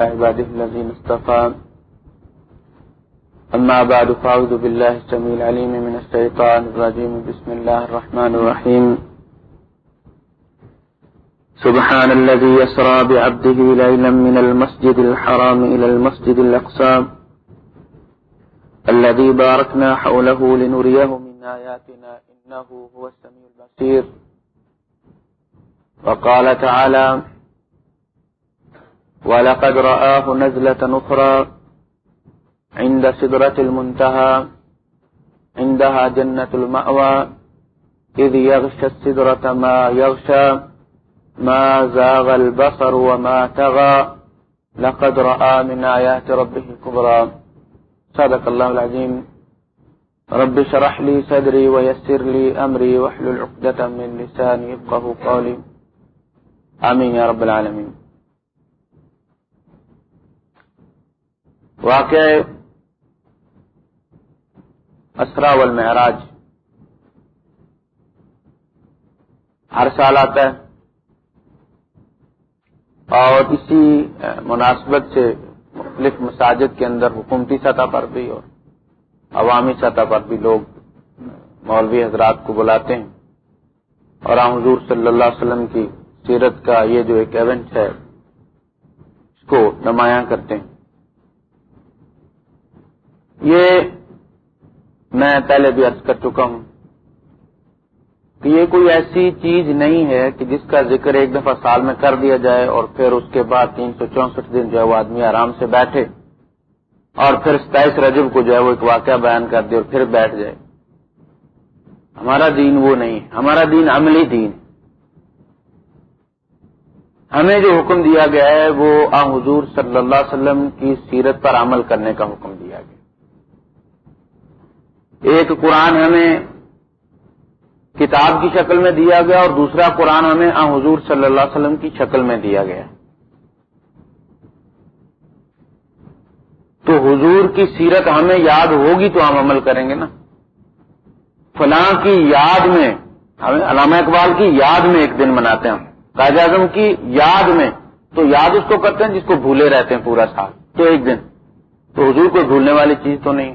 عباده الذين اصطفى. أما بعد، فأعوذ بالله السميع العليم من الشيطان الرجيم. بسم الله الرحمن الرحيم. سبحان الذي يسرى بعبده ليلا من المسجد الحرام إلى المسجد الأقصى. الذي باركنا حوله لنريه من آياتنا إنه هو السميع البصير. وقال تعالى ولقد رآه نزلة أخرى عند سدرة المنتهى، عندها جنة المأوى، إذ يغشى السدرة ما يغشى، ما زاغ البصر وما تغى. لقد رأى من آيات ربه الكبرى. صدق الله العظيم. رب شرح لي صدري ويسر لي أمري وحل العقدة من لساني يبقه قولي. آمين يا رب العالمين. واقع اسرا والمعراج۔ ہر سال آتا ہے۔ اور اسی مناسبت سے مختلف مساجد کے اندر حکومتی سطح پر بھی اور عوامی سطح پر بھی لوگ مولوی حضرات کو بلاتے ہیں۔ اور حضور صلی اللہ علیہ وسلم کی سیرت کا یہ جو ایک ایونٹ ہے، اس کو نمایاں کرتے ہیں۔ یہ میں پہلے بھی عرض کر چکا ہوں کہ یہ کوئی ایسی چیز نہیں ہے کہ جس کا ذکر ایک دفعہ سال میں کر دیا جائے اور پھر اس کے بعد تین سو چونسٹھ دن جو ہے وہ آدمی آرام سے بیٹھے اور پھر ستائیس رجب کو جو ہے وہ ایک واقعہ بیان کر دے اور پھر بیٹھ جائے۔ ہمارا دین وہ نہیں ہے۔ ہمارا دین عملی دین ہمیں جو حکم دیا گیا ہے وہ آ حضور صلی اللہ علیہ وسلم کی سیرت پر عمل کرنے کا حکم دیا۔ ایک قرآن ہمیں کتاب کی شکل میں دیا گیا اور دوسرا قرآن ہمیں حضور صلی اللہ علیہ وسلم کی شکل میں دیا گیا۔ تو حضور کی سیرت ہمیں یاد ہوگی تو ہم عمل کریں گے نا۔ فلاں کی یاد میں، ہمیں علامہ اقبال کی یاد میں ایک دن مناتے ہیں قائد اعظم کی یاد میں، تو یاد اس کو کرتے ہیں جس کو بھولے رہتے ہیں پورا سال۔ تو ایک دن۔ تو حضور کو بھولنے والی چیز تو نہیں۔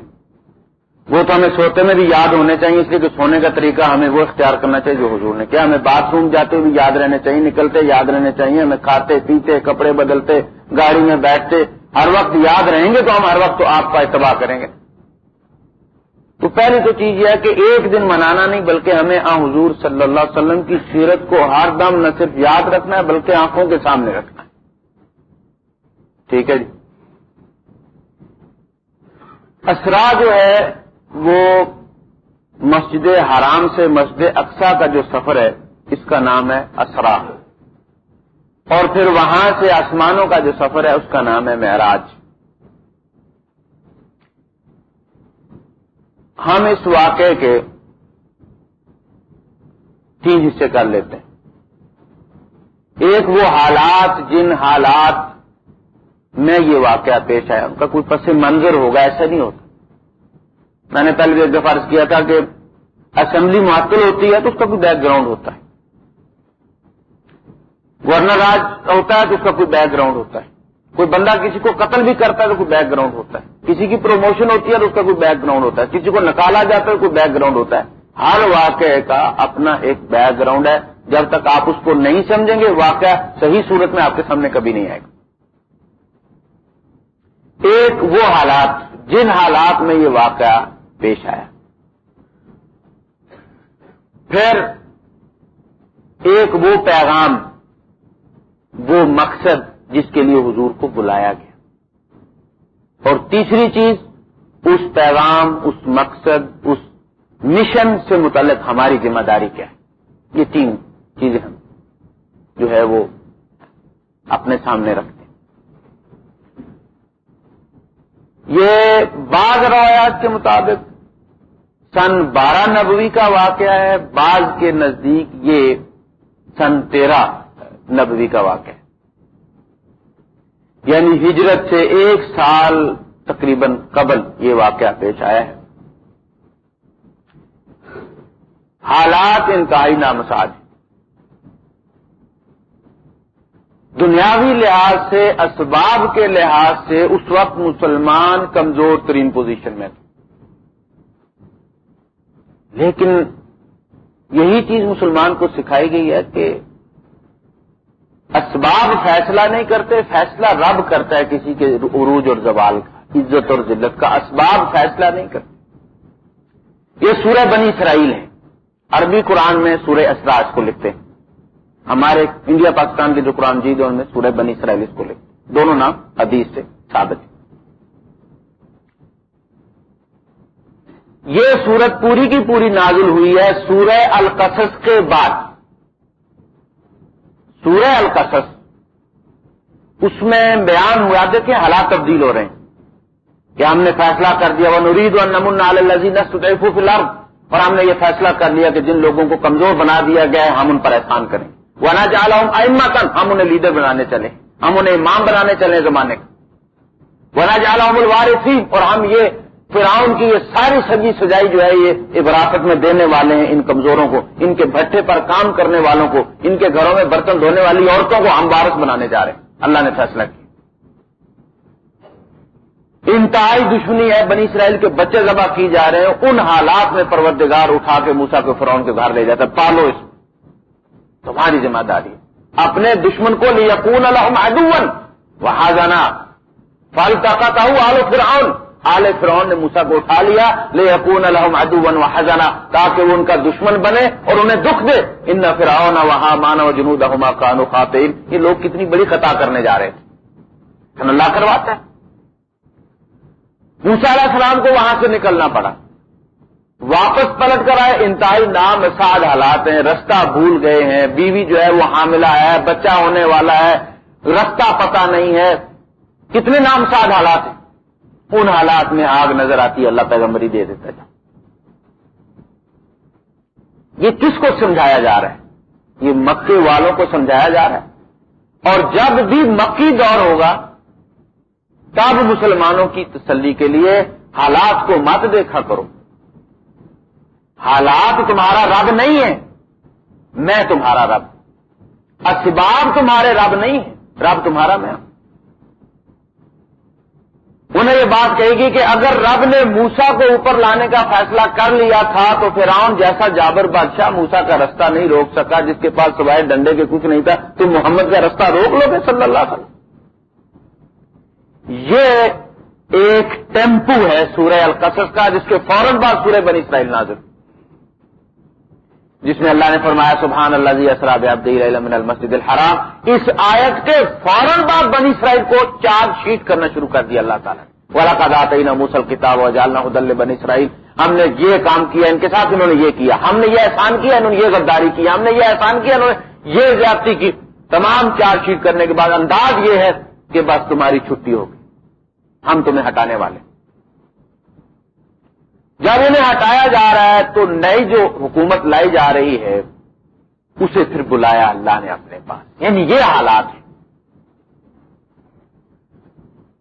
وہ تو ہمیں سوتے میں بھی یاد ہونے چاہیے، اس لیے کہ سونے کا طریقہ ہمیں وہ اختیار کرنا چاہیے جو حضور نے کیا۔ ہمیں باتھ روم جاتے بھی یاد رہنے چاہیے، نکلتے یاد رہنے چاہیے، ہمیں کھاتے، پیتے، کپڑے بدلتے، گاڑی میں بیٹھتے۔ ہر وقت یاد رہیں گے تو ہم ہر وقت تو آپ کا اتباع کریں گے۔ تو پہلی تو چیز یہ ہے کہ ایک دن منانا نہیں، بلکہ ہمیں آ حضور صلی اللہ علیہ وسلم کی سیرت کو ہر دم نہ صرف یاد رکھنا ہے، بلکہ آنکھوں کے سامنے رکھنا ہے۔ ٹھیک ہے جی۔ اسرا جو ہے وہ مسجد حرام سے مسجد اقسا کا جو سفر ہے، اس کا نام ہے اسرا۔ اور پھر وہاں سے آسمانوں کا جو سفر ہے، اس کا نام ہے معراج۔ ہم اس واقعے کے تین حصے کر لیتے ہیں۔ ایک وہ حالات، جن حالات میں یہ واقعہ پیش آیا۔ ان کا کوئی پس منظر ہوگا، ایسا نہیں ہوتا۔ میں نے پہلے ایک دفعہ عرض کیا تھا کہ اسمبلی معطل ہوتی ہے تو اس کا کوئی بیک گراؤنڈ ہوتا ہے۔ گورنر راج ہوتا ہے تو اس کا کوئی بیک گراؤنڈ ہوتا ہے۔ کوئی بندہ کسی کو قتل بھی کرتا ہے تو کوئی بیک گراؤنڈ ہوتا ہے۔ کسی کی پروموشن ہوتی ہے تو اس کا کوئی بیک گراؤنڈ ہوتا ہے۔ کسی کو نکالا جاتا ہے کوئی بیک گراؤنڈ ہوتا ہے۔ ہر واقعے کا اپنا ایک بیک گراؤنڈ ہے۔ جب تک آپ اس کو نہیں سمجھیں گے، واقعہ صحیح صورت میں آپ کے سامنے کبھی نہیں آئے گا۔ ایک وہ حالات، جن حالات میں یہ واقعہ پیش آیا۔ پھر ایک وہ پیغام، وہ مقصد جس کے لیے حضور کو بلایا گیا۔ اور تیسری چیز، اس پیغام، اس مقصد، اس مشن سے متعلق ہماری ذمہ داری کیا ہے؟ یہ تین چیزیں ہم جو ہے وہ اپنے سامنے رکھتے ہیں یہ بعض روایات کے مطابق سن بارہ نبوی کا واقعہ ہے، بعض کے نزدیک یہ سن تیرہ نبوی کا واقعہ ہے۔ یعنی ہجرت سے ایک سال تقریباً قبل یہ واقعہ پیش آیا ہے۔ حالات انتہائی نامساج دنیاوی لحاظ سے، اسباب کے لحاظ سے اس وقت مسلمان کمزور ترین پوزیشن میں تھے۔ لیکن یہی چیز مسلمان کو سکھائی گئی ہے کہ اسباب فیصلہ نہیں کرتے، فیصلہ رب کرتا ہے کسی کے عروج اور زوال کا، عزت اور ذلت کا۔ اسباب فیصلہ نہیں کرتے۔ یہ سورہ بنی اسرائیل ہے عربی قرآن میں سورہ اسراج کو لکھتے ہیں۔ ہمارے انڈیا پاکستان کے جو قرآن جیت ان میں سورہ بنی اسرائیل اس کو لکھتے دونوں نام حدیث سے ثابت ہے یہ سورت پوری کی پوری نازل ہوئی ہے سورہ القصص کے بعد۔ سورہ القصص، اس میں بیان ہوا کہ حالات تبدیل ہو رہے ہیں۔ کہ ہم نے فیصلہ کر دیا وہ نرید اور نمن الزین الارض اور ہم نے یہ فیصلہ کر لیا کہ جن لوگوں کو کمزور بنا دیا گیا ہے، ہم ان پر احسان کریں۔ وہ نہ چاہ ائمہ کن ہم انہیں لیڈر بنانے چلے۔ ہم انہیں امام بنانے چلے زمانے کا۔ وہ نہ جالا الوارثین اور ہم یہ فرعون کی یہ ساری سبھی سجائی جو ہے یہ وراثت میں دینے والے ہیں ان کمزوروں کو، ان کے بھٹے پر کام کرنے والوں کو، ان کے گھروں میں برتن دھونے والی عورتوں کو ہم وارث بنانے جا رہے ہیں۔ اللہ نے فیصلہ کیا۔ انتہائی دشمنی ہے، بنی اسرائیل کے بچے ذبح کی جا رہے ہیں۔ ان حالات میں پروردگار اٹھا کے موسا کے فرعون کے گھر لے جاتا ہے۔ پالو اس تمہاری ذمہ داری اپنے دشمن کو لیا کون الحم وہاں جانا فال طاقت آلو فرعون۔ آل فرعون نے موسا کو اٹھا لیا لے اپون الحم ادوبن و حضانہ تاکہ وہ ان کا دشمن بنے اور انہیں دکھ دے۔ ان نہ فرعون وہاں مانا و جنوب احما خان خاتین یہ لوگ کتنی بڑی خطا کرنے جا رہے تھے۔ اللہ کرواتا ہے۔ موسا علیہ السلام کو وہاں سے نکلنا پڑا۔ واپس پلٹ کر آئے، انتہائی نامساد حالات ہیں، رستہ بھول گئے ہیں، بیوی جو ہے وہ حاملہ ہے، بچہ ہونے والا ہے، رستہ پتہ نہیں ہے۔ کتنے نام ساد حالات ہیں۔ ان حالات میں آگ نظر آتی ہے اللہ پیغمبری دے دیتا ہے۔ یہ کس کو سمجھایا جا رہا ہے؟ یہ مکے والوں کو سمجھایا جا رہا ہے۔ اور جب بھی مکی دور ہوگا، تب مسلمانوں کی تسلی کے لیے حالات کو مت دیکھا کرو۔ حالات تمہارا رب نہیں ہے میں تمہارا رب، اسباب تمہارے رب نہیں ہے رب تمہارا میں انہیں یہ بات کہے گی کہ اگر رب نے موسا کو اوپر لانے کا فیصلہ کر لیا تھا تو پھر جیسا جابر بادشاہ موسا کا رستہ نہیں روک سکا، جس کے پاس سوائے ڈنڈے کے کچھ نہیں تھا، تو محمد کا رستہ روک لو گے صلی اللہ علیہ وسلم۔ یہ ایک ٹیمپو ہے سورہ القصص کا، جس کے فوراً بعد سورہ بنی اسرائیل نازل۔ جس میں اللہ نے فرمایا سبحان اللہ جی اسراب من المسجد الحرام. اس آیت کے فوراً بعد بنی اسرائیل کو چارج شیٹ کرنا شروع کر دیا اللہ تعالیٰ نے۔ والا کا موسل کتاب و جالنا حدل بنی اسرائیل ہم نے یہ کام کیا، ان کے ساتھ انہوں نے یہ کیا۔ ہم نے یہ احسان کیا، انہوں نے یہ غداری کی۔ ہم نے یہ احسان کیا، انہوں نے یہ زیادتی کی۔ تمام چارج شیٹ کرنے کے بعد انداز یہ ہے کہ بس تمہاری چھٹی ہوگی۔ ہم تمہیں ہٹانے والے جب انہیں ہٹایا جا رہا ہے تو نئی جو حکومت لائی جا رہی ہے، اسے پھر بلایا اللہ نے اپنے پاس۔ یعنی یہ حالات ہیں۔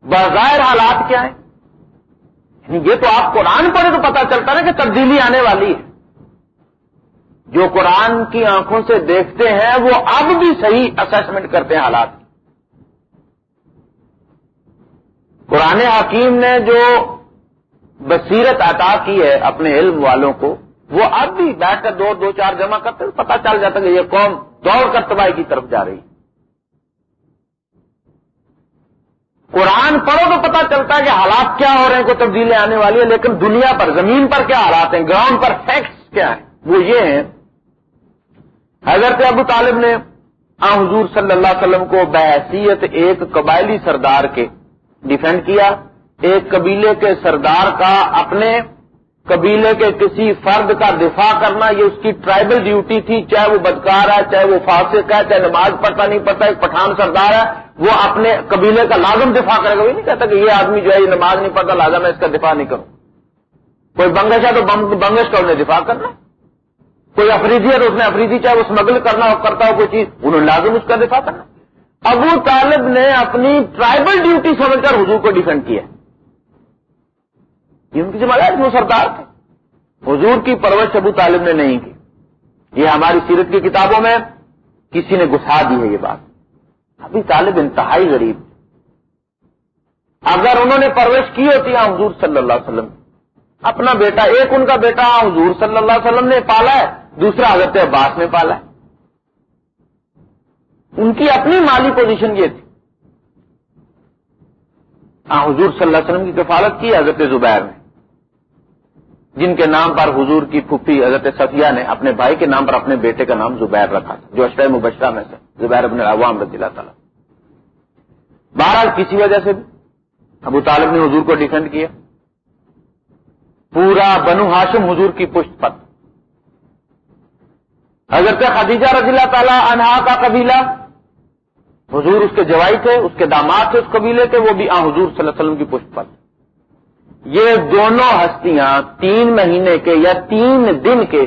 بظاہر حالات کیا ہیں؟ یعنی یہ تو آپ قرآن پڑھے تو پتا چلتا نا کہ تبدیلی آنے والی ہے۔ جو قرآن کی آنکھوں سے دیکھتے ہیں، وہ اب بھی صحیح اسسمنٹ کرتے ہیں حالات۔ قرآن حکیم نے جو بصیرت عطا کی ہے اپنے علم والوں کو، وہ اب بھی بیٹھ کر دو دو، چار جمع کرتے پتا چل جاتا کہ یہ قوم دوڑ کر تباہی کی طرف جا رہی۔ قرآن پڑھو تو پتا چلتا ہے کہ حالات کیا ہو رہے ہیں، کوئی تبدیلی آنے والی ہے، لیکن دنیا پر، زمین پر کیا حالات ہیں گراؤنڈ پر فیکٹس کیا ہیں؟ وہ یہ ہیں۔ حضرت ابو طالب نے آ حضور صلی اللہ علیہ وسلم کو بحثیت ایک قبائلی سردار کے ڈیفینڈ کیا۔ ایک قبیلے کے سردار کا اپنے قبیلے کے کسی فرد کا دفاع کرنا، یہ اس کی ٹرائبل ڈیوٹی تھی، چاہے وہ بدکار ہے، چاہے وہ فاسق ہے، چاہے نماز پڑھتا نہیں پڑتا ایک پٹھان سردار ہے، وہ اپنے قبیلے کا لازم دفاع کرے گا۔ وہ نہیں کہتا کہ یہ آدمی جو ہے، یہ نماز نہیں پڑھتا، لازم میں اس کا دفاع نہیں کروں کوئی بنگش ہے تو بنگش کا انہیں دفاع کرنا۔ کوئی افریدی ہے تو اس نے افریدی، چاہے وہ اسمگل کرنا ہو، کرتا ہو، کوئی چیز، انہوں لازم اس کا دفاع کرنا۔ ابو طالب نے اپنی ٹرائبل ڈیوٹی سمجھ کر حضور کو ڈیفینڈ کیا۔ یہ ان کی ذمہ داری وہ سردار تھے۔ حضور کی پرورش ابو طالب نے نہیں کی۔ یہ ہماری سیرت کی کتابوں میں کسی نے گسا دی ہے یہ بات۔ ابھی طالب انتہائی غریب اگر انہوں نے پرورش کی ہوتی ہے حضور صلی اللہ علیہ وسلم، اپنا بیٹا ایک ان کا بیٹا حضور صلی اللہ علیہ وسلم نے پالا ہے، دوسرا حضرت عباس نے پالا ہے۔ ان کی اپنی مالی پوزیشن یہ تھی۔ حضور صلی اللہ علیہ وسلم کی کفالت کی، حضرت زبیر نے۔ جن کے نام پر حضور کی پھپھی حضرت صفیہ نے اپنے بھائی کے نام پر اپنے بیٹے کا نام زبیر رکھا تھا جو اشرح مبشرہ میں سے زبیر ابن عوام رضی اللہ تعالیٰ۔ بہرحال کسی وجہ سے بھی ابو طالب نے حضور کو ڈیفینڈ کیا۔ پورا بنو ہاشم حضور کی پشت پر۔ حضرت خدیجہ رضی اللہ تعالی انہا کا قبیلہ، حضور اس کے جوائی تھے، اس کے داماد تھے، اس قبیلے تھے وہ بھی آ حضور صلی اللہ علیہ وسلم کی پشت پر۔ یہ دونوں ہستیاں تین مہینے کے یا تین دن کے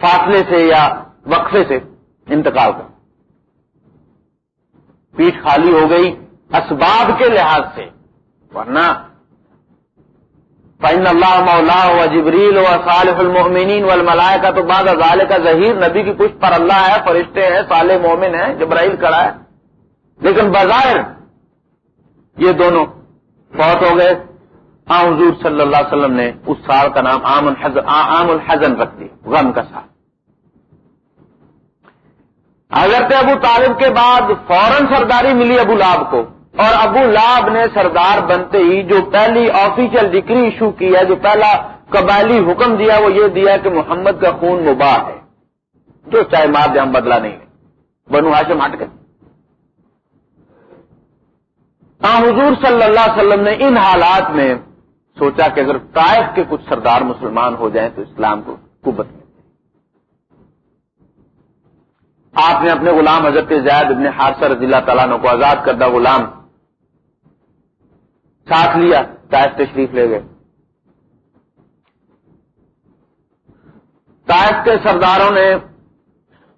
فاصلے سے یا وقفے سے انتقال کر پیٹ خالی ہو گئی اسباب کے لحاظ سے۔ ورنہ فن اللہ مولا و جبریل و صالح المحمین والملائے کا تو بعد ازال کا ظہیر نبی کی پشت پر اللہ ہے، فرشتے ہیں، صالح مومن ہیں، جبرائیل کڑا ہے۔ لیکن بظاہر یہ دونوں فوت ہو گئے۔ آ، حضور صلی اللہ علیہ وسلم نے اس سال کا نام عام الحزن رکھ دی غم کا سال۔ حضرت ابو طالب کے بعد فوراً سرداری ملی ابو لاب کو، اور ابو لاب نے سردار بنتے ہی جو پہلی آفیشل ڈگری ایشو کی ہے، جو پہلا قبائلی حکم دیا، وہ یہ دیا کہ محمد کا خون مباح ہے، جو چاہے مار دے، ہم بدلا نہیں ہے بنو ہاشم ہٹ گئے ہاں ہاں، حضور صلی اللہ علیہ وسلم نے ان حالات میں سوچا کہ اگر طائف کے کچھ سردار مسلمان ہو جائیں تو اسلام کو قبت میں آپ نے اپنے غلام حضرت زید ابن حادثہ رضی اللہ تعالیٰ کو آزاد کردہ غلام ساتھ لیا، طائف تشریف لے گئے۔ طائف کے سرداروں نے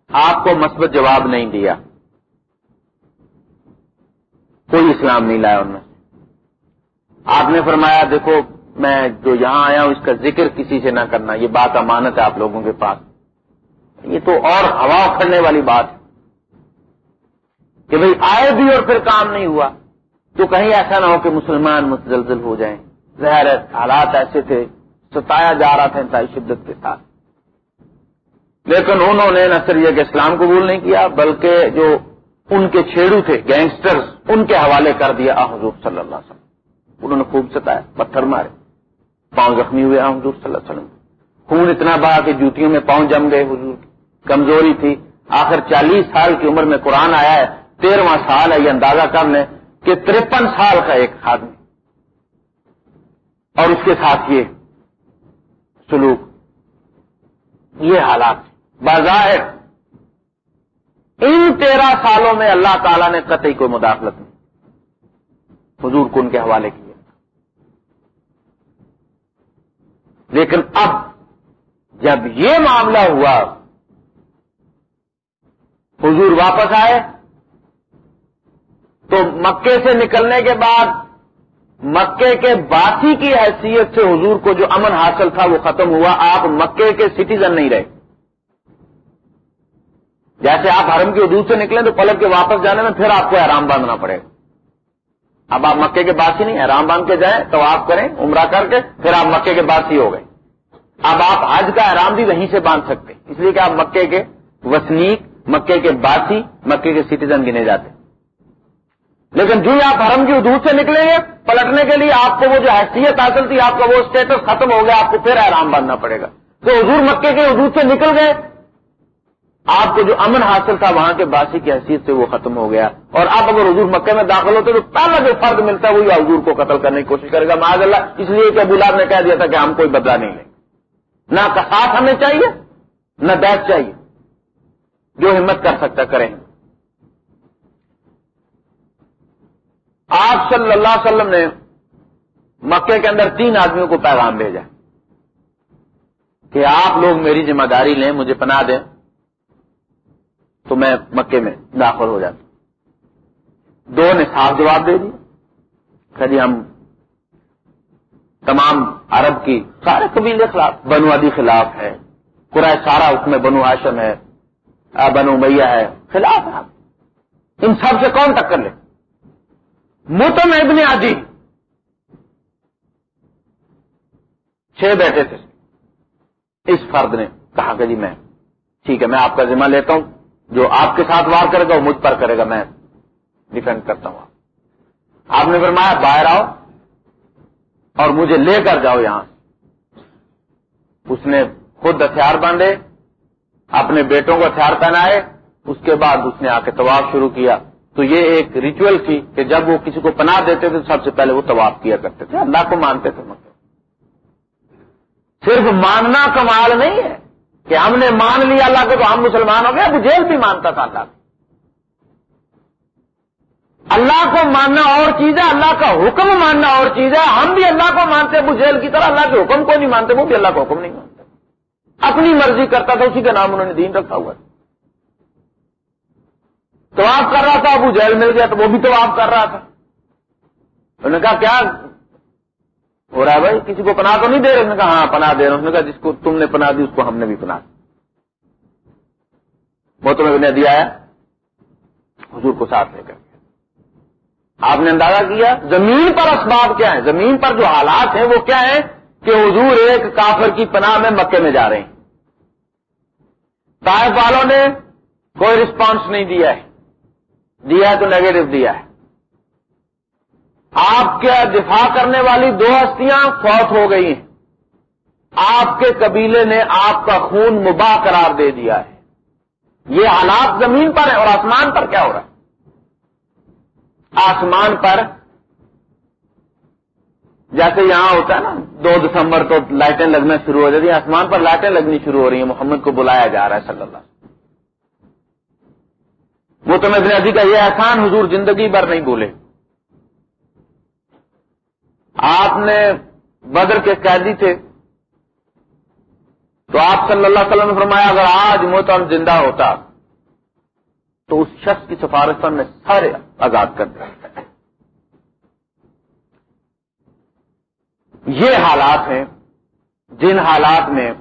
آپ کو مثبت جواب نہیں دیا۔ کوئی اسلام نہیں لایا انہوں نے۔ آپ نے فرمایا، دیکھو، میں جو یہاں آیا ہوں، اس کا ذکر کسی سے نہ کرنا، یہ بات امانت ہے آپ لوگوں کے پاس۔ یہ تو اور ہوا اکھڑنے والی بات ہے۔ کہ بھئی آئے بھی اور پھر کام نہیں ہوا۔ تو کہیں ایسا نہ ہو کہ مسلمان متزلزل ہو جائیں۔ ظاہر حالات ایسے تھے، ستایا جا رہا تھا انتہائی شدت کے ساتھ۔ لیکن انہوں نے نہ صرف یہ کہ اسلام قبول نہیں کیا، بلکہ جو ان کے چھیڑو تھے گینگسٹرز ان کے حوالے کر دیا۔ آ، حضور صلی اللہ علیہ وسلم۔ انہوں نے خوب ستایا، پتھر مارے۔ پاؤں زخمی ہوئے۔ آ، حضور صلی اللہ علیہ وسلم۔ خون اتنا بہا کہ جوتیوں میں پاؤں جم گئے۔ حضور کمزوری تھی۔ آخر چالیس سال کی عمر میں قرآن آیا ہے، تیرواں سال ہے، یہ اندازہ کر لیں کہ ترپن سال کا ایک آدمی اور اس کے ساتھ یہ سلوک۔ یہ حالات۔ بظاہر ان تیرہ سالوں میں اللہ تعالی نے قطعی کوئی مداخلت نہیں حضور کو ان کے حوالے کیا لیکن اب جب یہ معاملہ ہوا، حضور واپس آئے۔ تو مکے سے نکلنے کے بعد، مکے کے باسی کی حیثیت سے حضور کو جو امن حاصل تھا وہ ختم ہوا۔ آپ مکے کے سٹیزن نہیں رہے۔ جیسے آپ حرم کی حدود سے نکلیں تو پلک کے واپس جانے میں پھر آپ کو آرام باندھنا پڑے گا۔ اب آپ مکے کے باسی نہیں آرام باندھ کے جائیں تو آپ کریں، عمرہ کر کے پھر آپ مکے کے باسی ہو گئے۔ اب آپ حج کا آرام بھی وہیں سے باندھ سکتے اس لیے کہ آپ مکے کے وسنیک، مکے کے باسی مکے کے سٹیزن گنے جاتے لیکن جو آپ حرم کی حدود سے نکلیں گے، پلٹنے کے لیے آپ کو وہ جو حیثیت حاصل تھی، آپ کا وہ اسٹیٹس ختم ہو گیا، آپ کو پھر آرام باندھنا پڑے گا۔ تو حضور مکے کے حدود سے نکل گئے آپ کو جو امن حاصل تھا وہاں کے باسی کی حیثیت سے وہ ختم ہو گیا اور آپ اگر حضور مکے میں داخل ہوتے تو پہلا جو فرد ملتا ہے وہی حضور کو قتل کرنے کی کوشش کرے گا، معاذ اللہ۔ اس لیے کہ ابو لاب نے کہہ دیا تھا کہ ہم کوئی بدلا نہیں لیں۔ نہ کساس ہمیں چاہیے، نہ بیس چاہیے۔ جو ہمت کر سکتا کریں۔ آپ صلی اللہ علیہ وسلم نے مکے کے اندر تین آدمیوں کو پیغام بھیجا کہ آپ لوگ میری ذمہ داری لیں، مجھے پناہ دیں۔ تو میں مکے میں داخل ہو جاتا دو نے صاف جواب دے دیا۔ جی ہم تمام عرب کی سارے قبیلے خلاف، بنو بنوادی خلاف ہے قرآن سارا اس میں بنو آشم ہے بنو میاں ہے، خلاف آپ ان سب سے کون ٹکر لے؟ متم ابن عدی۔ چھ بیٹے تھے۔ اس فرد نے کہا کہ جی میں، ٹھیک ہے، میں آپ کا ذمہ لیتا ہوں۔ جو آپ کے ساتھ وار کرے گا وہ مجھ پر کرے گا، میں ڈیفینڈ کرتا ہوں۔ آپ نے فرمایا، باہر آؤ اور مجھے لے کر جاؤ یہاں۔ اس نے خود ہتھیار باندھے، اپنے بیٹوں کو ہتھیار پہنائے، اس کے بعد اس نے آ کے طواف شروع کیا۔ تو یہ ایک ریچول تھی کہ جب وہ کسی کو پناہ دیتے تھے تو سب سے پہلے وہ طواف کیا کرتے تھے۔ اللہ کو مانتے تھے۔ مطلب صرف ماننا کمال نہیں ہے۔ کہ ہم نے مان لیا اللہ کو تو ہم مسلمان ہو گئے، ابو جیل بھی مانتا تھا اللہ کو۔ اللہ کو ماننا اور چیز ہے، اللہ کا حکم ماننا اور چیز ہے۔ ہم بھی اللہ کو مانتے، ابو جیل کی طرح اللہ کے حکم کو نہیں مانتے، وہ بھی اللہ کا حکم نہیں مانتے۔ اپنی مرضی کرتا تھا، اسی کا نام انہوں نے دین رکھا ہوا تو آپ کر رہا تھا، ابو جیل مل گیا تو وہ بھی تو آپ کر رہا تھا۔ انہوں نے کہا، کیا ہو رہا ہے، بھائی، کسی کو پناہ تو نہیں دے رہے؟ نے کہا ہاں پناہ دے رہے اس نے کہا، جس کو تم نے پناہ دی، اس کو ہم نے بھی پناہ وہ تمہیں نے دیا ہے۔ حضور کو ساتھ لے کر۔ آپ نے اندازہ کیا، زمین پر اسباب کیا ہے زمین پر جو حالات ہیں، وہ کیا ہیں؟ کہ حضور ایک کافر کی پناہ میں مکے میں جا رہے ہیں۔ طائف والوں نے کوئی رسپانس نہیں دیا ہے۔ دیا ہے تو نیگیٹو دیا ہے۔ آپ کے دفاع کرنے والی دو ہستیاں فوت ہو گئی ہیں۔ آپ کے قبیلے نے آپ کا خون مباح قرار دے دیا ہے۔ یہ حالات زمین پر ہیں اور آسمان پر کیا ہو رہا ہے؟ آسمان پر جیسے یہاں ہوتا ہے نا، دو دسمبر تو لائٹیں لگنا شروع ہو جاتی ہیں، آسمان پر لائٹیں لگنی شروع ہو رہی ہیں، محمد کو بلایا جا رہا ہے صلی اللہ وہ تو میں کا یہ احسان حضور زندگی بھر نہیں بولے آپ نے بدر کے قیدی تھے۔ تو آپ صلی اللہ علیہ وسلم نے فرمایا، اگر آج محترم زندہ ہوتا، تو اس شخص کی سفارش پر میں سارے آزاد کر دیا۔ یہ حالات ہیں جن حالات میں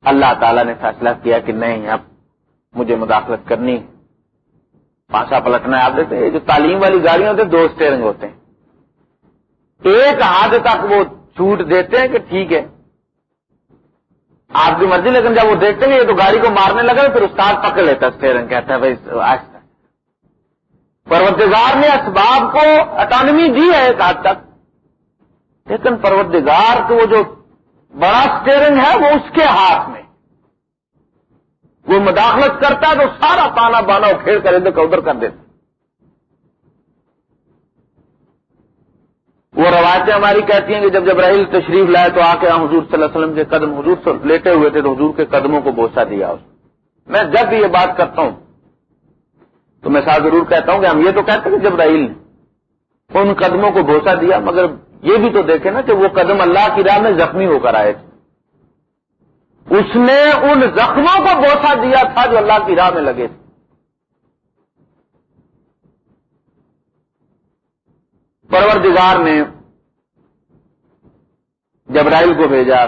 اللہ تعالی نے فیصلہ کیا کہ نہیں، اب مجھے مداخلت کرنی پانچا پلٹنا ہے۔ آپ دیکھتے ہیں جو تعلیم والی گاڑیاں ہوتے ہیں، دو اسٹیئرنگ ہوتے ہیں۔ ایک ہاتھ تک وہ چھوٹ دیتے ہیں کہ ٹھیک ہے۔ آپ کی مرضی، لیکن جب وہ دیکھتے ہیں یہ تو گاڑی کو مارنے لگا پھر استاد پکڑ لیتا ہے اسٹیئرنگ کہتا ہے بھائی پروتگار نے اسباب کو اٹانمی دی ہے ایک حد تک۔ لیکن پروردگار کو وہ جو بڑا اسٹیئرنگ ہے، وہ اس کے ہاتھ میں۔ وہ مداخلت کرتا ہے تو سارا پانا بانا اکھیڑ کر ادھر ادھر کر دیتا وہ روایتیں ہماری کہتی ہیں کہ جب جب رحیل تشریف لائے تو آ کے حضور صلی اللہ علیہ وسلم کے قدم حضور سے لیٹے ہوئے تھے تو حضور کے قدموں کو بوسا دیا اس میں جب بھی یہ بات کرتا ہوں تو میں ساتھ ضرور کہتا ہوں کہ ہم یہ تو کہتے ہیں کہ جب رحیل نے ان قدموں کو بوسا دیا، مگر یہ بھی تو دیکھیں نا کہ وہ قدم اللہ کی راہ میں زخمی ہو کر آئے تھے۔ اس نے ان زخموں کو بوسا دیا تھا جو اللہ کی راہ میں لگے تھے۔ پروردگار نے جبرائیل کو بھیجا،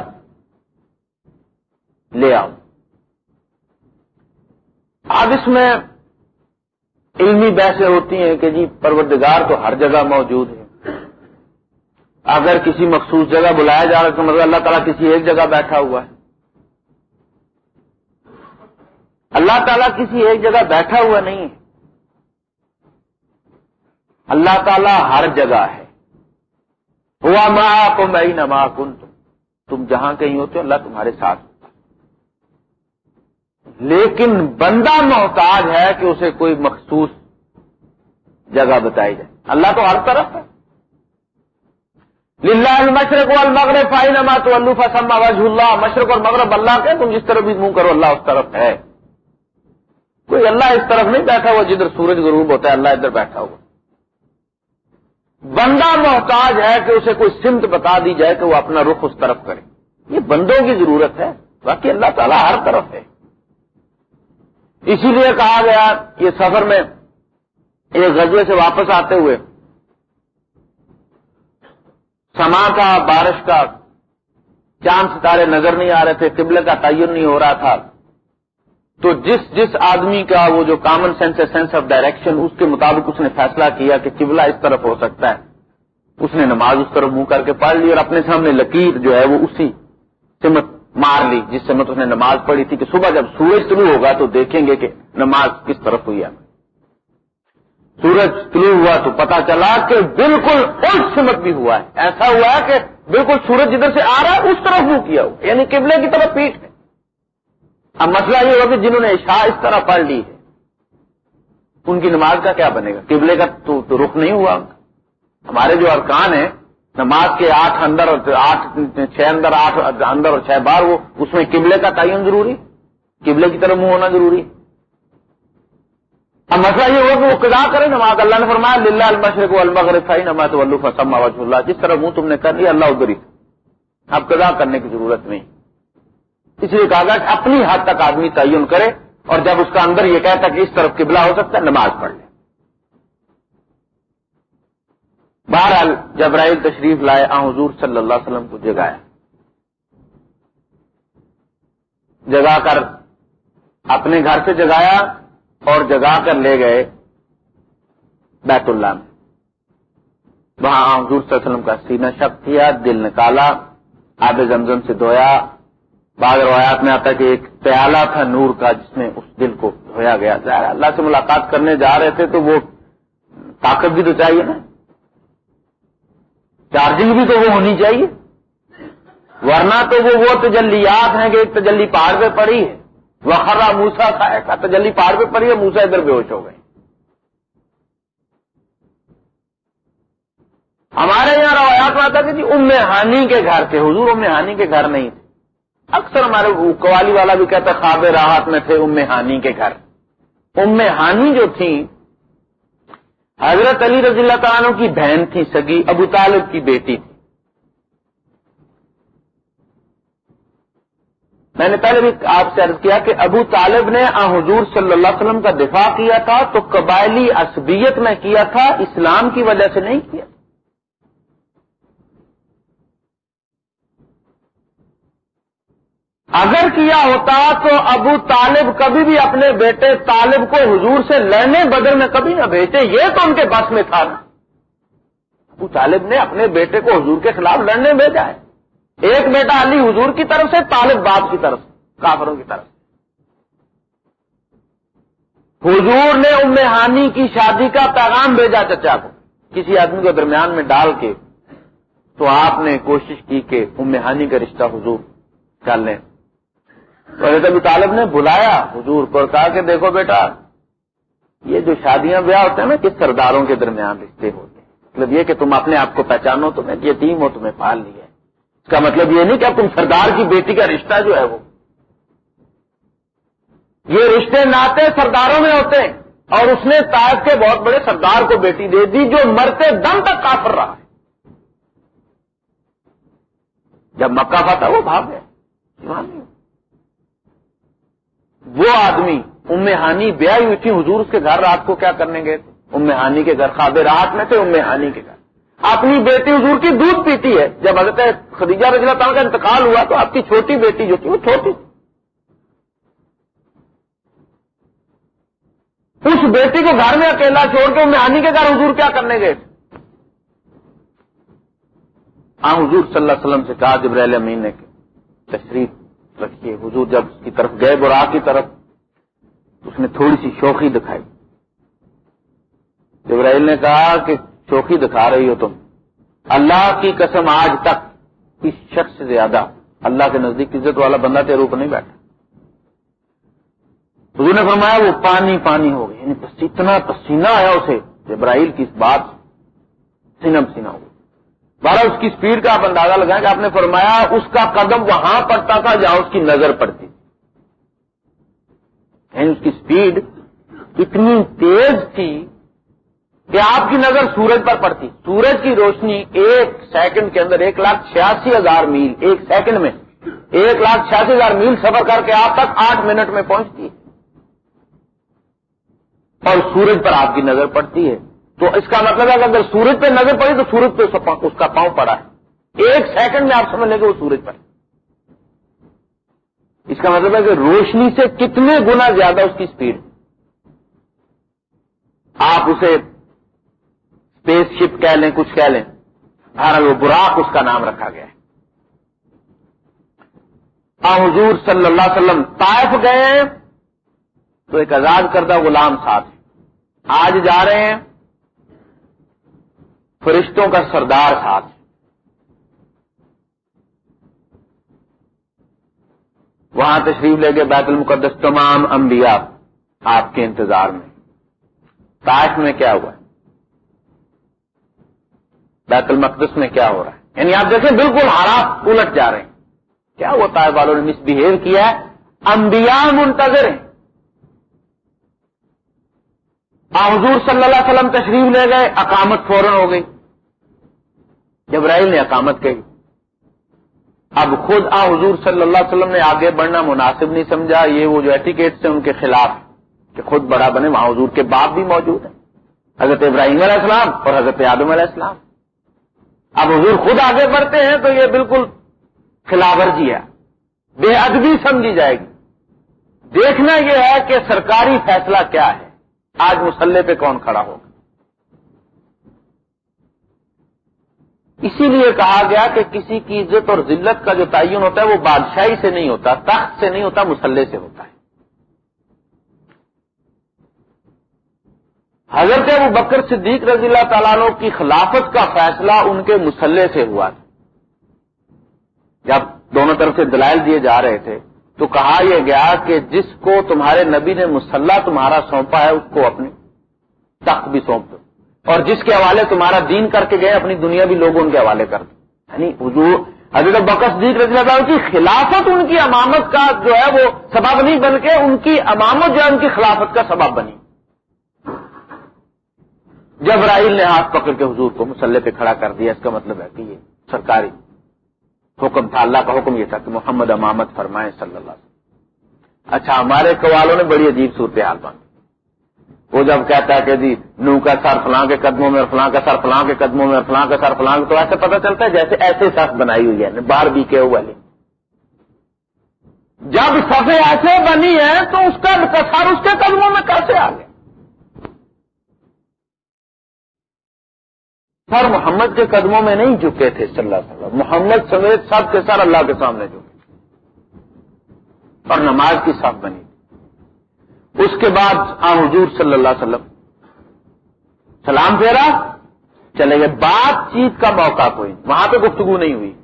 لے آؤ۔ اب اس میں علمی بحثیں ہوتی ہیں کہ جی پروردگار تو ہر جگہ موجود ہے۔ اگر کسی مخصوص جگہ بلایا جا رہا تو مطلب اللہ تعالیٰ کسی ایک جگہ بیٹھا ہوا ہے۔ اللہ تعالیٰ کسی ایک جگہ بیٹھا ہوا نہیں ہے۔ اللہ تعالیٰ ہر جگہ ہے۔ ہوا ماں کو میں نما کن تم تم جہاں کہیں ہوتے ہو، اللہ تمہارے ساتھ لیکن بندہ محتاج ہے کہ اسے کوئی مخصوص جگہ بتائی جائے۔ اللہ تو ہر طرف ہے۔ للہ المشرق والمغرب فائنما تو اللہ فسما وجہ اللہ۔ مشرق اور مغرب اللہ کے، تم جس طرف بھی منہ کرو، اللہ اس طرف ہے۔ کوئی اللہ اس طرف نہیں بیٹھا ہوا جدھر سورج غروب ہوتا ہے، اللہ ادھر بیٹھا ہوا۔ بندہ محتاج ہے کہ اسے کوئی سمت بتا دی جائے کہ وہ اپنا رخ اس طرف کرے۔ یہ بندوں کی ضرورت ہے۔ باقی اللہ تعالیٰ ہر طرف ہے۔ اسی لیے کہا گیا یہ سفر میں ایک غزے سے واپس آتے ہوئے سما کا، بارش کا چاند ستارے نظر نہیں آ رہے تھے قبل کا تعین نہیں ہو رہا تھا۔ تو جس جس آدمی کا وہ جو کامن سینس ہے سینس آف ڈائریکشن اس کے مطابق اس نے فیصلہ کیا کہ قبلہ اس طرف ہو سکتا ہے۔ اس نے نماز اس طرف منہ کر کے پڑھ لی اور اپنے سامنے لکیر جو ہے وہ اسی سمت مار لی، جس سمت اس نے نماز پڑھی تھی کہ صبح جب سورج طلوع ہوگا تو دیکھیں گے کہ نماز کس طرف ہوئی ہے۔ سورج طلوع ہوا تو پتا چلا کہ بالکل اس سمت بھی ہوا ہے۔ ایسا ہوا ہے کہ بالکل سورج جدھر سے آ رہا ہے، اس طرف منہ کیا ہوا یعنی قبلے کی طرف پیٹ ہے۔ اب مسئلہ یہ ہوا کہ جنہوں نے عشاء اس طرح پڑھ لی ہے، ان کی نماز کا کیا بنے گا؟ قبلے کا تو رخ نہیں ہوا۔ ہمارے جو ارکان ہیں، نماز کے آٹھ اندر اور آٹھ چھ اندر، آٹھ اندر اور چھ بار وہ اس میں قبلے کا تعین ضروری، قبلے کی طرف منہ ہونا ضروری۔ اب مسئلہ یہ ہوا کہ وہ قدا کرے نماز۔ اللہ نے فرمایا، للہ المشرق المغرب نماز وسلم اللہ۔ جس طرح منہ تم نے کر لیا، اللہ ادری اب قدا کرنے کی ضرورت نہیں۔ اس لیے کہا گیا کہ اپنی حد تک آدمی تعین کرے اور جب اس کا اندر یہ کہتا کہ اس طرف قبلہ ہو سکتا ہے، نماز پڑھ لے۔ بہرحال جبرائیل تشریف لائے آ حضور صلی اللہ علیہ وسلم کو جگایا جگا کر اپنے گھر سے جگایا اور جگا کر لے گئے بیت اللہ میں۔ وہاں حضور صلی اللہ علیہ وسلم کا سینہ شک کیا، دل نکالا، آب زمزم سے دھویا بعض روایات میں آتا ہے کہ ایک پیالہ تھا نور کا جس میں اس دل کو دھویا گیا ظاہر اللہ سے ملاقات کرنے جا رہے تھے تو وہ طاقت بھی تو چاہیے نا۔ چارجنگ بھی تو وہ ہونی چاہیے۔ ورنہ تو وہ وہ تجلیات ہیں کہ ایک تجلی پہاڑ پہ پڑی ہے۔ وہ خرا موسا کا تجلی پہاڑ پہ پڑی ہے موسا ادھر بے ہوش ہو گئے ہمارے یہاں روایات میں آتا کہ جی ام ہانی کے گھر تھے۔ حضور ام ہانی کے گھر نہیں تھے۔ اکثر ہمارے قوالی والا بھی کہتا خواب راحت میں تھے ام ہانی کے گھر۔ ام ہانی جو تھی حضرت علی رضی اللہ تعالیٰ کی بہن تھی، سگی ابو طالب کی بیٹی تھی۔ میں نے پہلے بھی آپ سے عرض کیا کہ ابو طالب نے آ حضور صلی اللہ علیہ وسلم کا دفاع کیا تھا تو قبائلی عصبیت میں کیا تھا، اسلام کی وجہ سے نہیں کیا۔ اگر کیا ہوتا تو ابو طالب کبھی بھی اپنے بیٹے طالب کو حضور سے لڑنے بدل میں کبھی نہ بھیجتے، یہ تو ان کے بس میں تھا نا۔ ابو طالب نے اپنے بیٹے کو حضور کے خلاف لڑنے بھیجا ہے۔ ایک بیٹا علی حضور کی طرف سے، طالب باپ کی طرف کافروں کی طرف حضور نے ام ہانی کی شادی کا پیغام بھیجا چچا کو۔ کسی آدمی کے درمیان میں ڈال کے تو آپ نے کوشش کی کہ ام ہانی کا رشتہ حضور کر لیں۔ حضرت ابو طالب نے بلایا حضور کو کہا کہ دیکھو بیٹا، یہ جو شادیاں بیاہ ہوتے ہیں نا، کس سرداروں کے درمیان رشتے ہوتے ہیں؟ مطلب یہ کہ تم اپنے آپ کو پہچانو، تمہیں یہ ٹیم ہو، تمہیں پال لیا ہے۔ اس کا مطلب یہ نہیں کہ اب تم سردار کی بیٹی کا رشتہ جو ہے وہ۔ یہ رشتے ناطے سرداروں میں ہوتے ہیں۔ اور اس نے تاج کے بہت بڑے سردار کو بیٹی دے دی، جو مرتے دم تک کافر رہا ہے۔ جب مکہ پاتا وہ بھاگ گئے۔ وہ آدمی امہانی بیائی ہوئی تھی، حضور اس کے گھر رات کو کیا کرنے گئے؟ تھے ام کے گھر خواب رات میں تھے، ام ہانی کے گھر۔ اپنی بیٹی حضور کی دودھ پیتی ہے۔ جب حضرت خدیجہ رضی اللہ تعالیٰ کا انتقال ہوا تو آپ کی چھوٹی بیٹی جو تھی، وہ چھوٹی۔ اس بیٹی کو گھر میں اکیلا چھوڑ کے ام کے گھر حضور کیا کرنے گئے؟ تھے ہاں حضور صلی اللہ علیہ وسلم سے کہا جبرائیل امین نے تشریف رکھیے حضور جب اس کی طرف گئے برا کی طرف اس نے تھوڑی سی شوخی دکھائی۔ جبرائیل نے کہا کہ شوخی دکھا رہی ہو تم۔ اللہ کی قسم آج تک اس شخص سے زیادہ اللہ کے نزدیک عزت والا بندہ تیرے اوپر نہیں بیٹھا۔ حضور نے فرمایا وہ پانی پانی ہو گئی یعنی اتنا پسینہ آیا اسے۔ جبرائیل کی اس بات سینہ پسینہ ہو گیا بارہ اس کی سپیڈ کا آپ اندازہ لگائیں کہ آپ نے فرمایا اس کا قدم وہاں پڑتا تھا جہاں اس کی نظر پڑتی۔ یعنی اس کی سپیڈ اتنی تیز تھی کہ آپ کی نظر سورج پر پڑتی۔ سورج کی روشنی ایک سیکنڈ کے اندر ایک لاکھ چھیاسی ہزار میل، ایک سیکنڈ میں ایک لاکھ چھیاسی ہزار میل سفر کر کے آپ تک آٹھ منٹ میں پہنچتی ہے۔ اور سورج پر آپ کی نظر پڑتی ہے۔ تو اس کا مطلب ہے کہ اگر سورج پہ نظر پڑی تو سورج پہ اس کا پاؤں پڑا ہے۔ ایک سیکنڈ میں آپ سمجھ لیں گے وہ سورج پر اس کا مطلب ہے کہ روشنی سے کتنے گنا زیادہ اس کی سپیڈ آپ اسے اسپیس شپ کہہ لیں، کچھ کہہ لیں۔ بھارت وہ براق اس کا نام رکھا گیا ہے۔ حضور صلی اللہ علیہ وسلم طائف گئے ہیں تو ایک آزاد کردہ غلام ساتھ۔ آج جا رہے ہیں۔ فرشتوں کا سردار ساتھ وہاں تشریف لے گئے بیت المقدس تمام انبیاء آپ کے انتظار میں۔ تاش میں کیا ہوا؟ ہے بیت المقدس میں کیا ہو رہا ہے؟ یعنی آپ دیکھیں بالکل حالات الٹ جا رہے ہیں۔ کیا وہ طائف والوں نے مس بہیو کیا ہے؟ انبیاء منتظر ہیں۔ حضور صلی اللہ علیہ وسلم تشریف لے گئے، اقامت فوراً ہو گئی۔ جبرائیل نے اقامت کہی۔ اب خود آ، حضور صلی اللہ علیہ وسلم نے آگے بڑھنا مناسب نہیں سمجھا، یہ وہ جو ایٹیکیٹس ہیں ان کے خلاف کہ خود بڑا بنے، وہاں حضور کے باپ بھی موجود ہیں۔ حضرت ابراہیم علیہ السلام اور حضرت آدم علیہ السلام۔ اب حضور خود آگے بڑھتے ہیں تو یہ بالکل خلاف ورزی ہے۔ بے ادبی سمجھی جائے گی۔ دیکھنا یہ ہے کہ سرکاری فیصلہ کیا ہے۔ آج مسلح پہ کون کھڑا ہوگا؟ اسی لیے کہا گیا کہ کسی کی عزت اور ذلت کا جو تعین ہوتا ہے وہ بادشاہی سے نہیں ہوتا، تخت سے نہیں ہوتا، مسلح سے ہوتا ہے۔ حضرت ابو بکر صدیق رضی اللہ تعالیٰ عنہ کی خلافت کا فیصلہ ان کے مسلح سے ہوا۔ تھا جب دونوں طرف سے دلائل دیے جا رہے تھے تو کہا یہ گیا کہ جس کو تمہارے نبی نے مسلح تمہارا سونپا ہے، اس کو اپنی تخت بھی سونپ دو۔ اور جس کے حوالے تمہارا دین کر کے گئے، اپنی دنیا بھی لوگ ان کے حوالے کر دو۔ یعنی حضور حضرت بکس دیک رضی اللہ کی خلافت، ان کی امامت کا جو ہے وہ سبب نہیں بن کے ان کی امامت جو ہے، ان کی خلافت کا سبب بنی۔ جب راہیل نے ہاتھ پکڑ کے حضور کو مسلح پہ کھڑا کر دیا۔ اس کا مطلب ہے کہ یہ سرکاری حکم تھا، اللہ کا حکم یہ تھا کہ محمد امامت فرمائے صلی اللہ علیہ وسلم۔ اچھا ہمارے قوالوں نے بڑی عجیب صورتحال باندھی وہ جب کہتا ہے کہ جی نو کا سر فلاں کے قدموں میں اور فلاں کا سر فلاں کے قدموں میں اور فلاں کا سر فلاں تو ایسے پتہ چلتا ہے جیسے ایسے سخت بنائی ہوئی ہے یعنی بار بھی کے والے جب سفے ایسے بنی ہے تو اس کا سر اس کے قدموں میں کیسے آ گیا؟ سر محمد کے قدموں میں نہیں جھکے تھے صلی اللہ علیہ وسلم۔ محمد سمیت سب کے سر اللہ کے سامنے جھکے۔ اور نماز کی سب بنی۔ اس کے بعد آ حضور صلی اللہ علیہ وسلم سلام پھیرا، چلے گئے۔ بات چیت کا موقع کوئی، وہاں پہ گفتگو نہیں ہوئی۔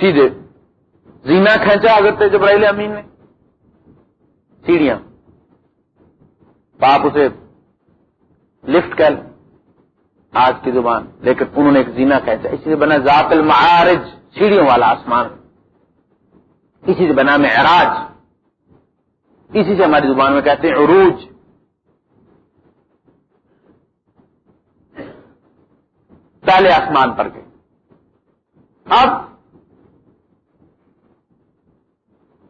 سیدھے زینا کھینچا اگر جبرائیل امین نے۔ سیڑھیاں۔ باپ اسے لفٹ کر آج کی زبان، لیکن انہوں نے ایک زینا کہتا ہے اسی سے بنا ذات المعارج، سیڑھیوں والا آسمان۔ اسی سے بنا میں اراج اسی سے ہماری زبان میں کہتے ہیں عروج۔ پہلے آسمان پر گئے۔ اب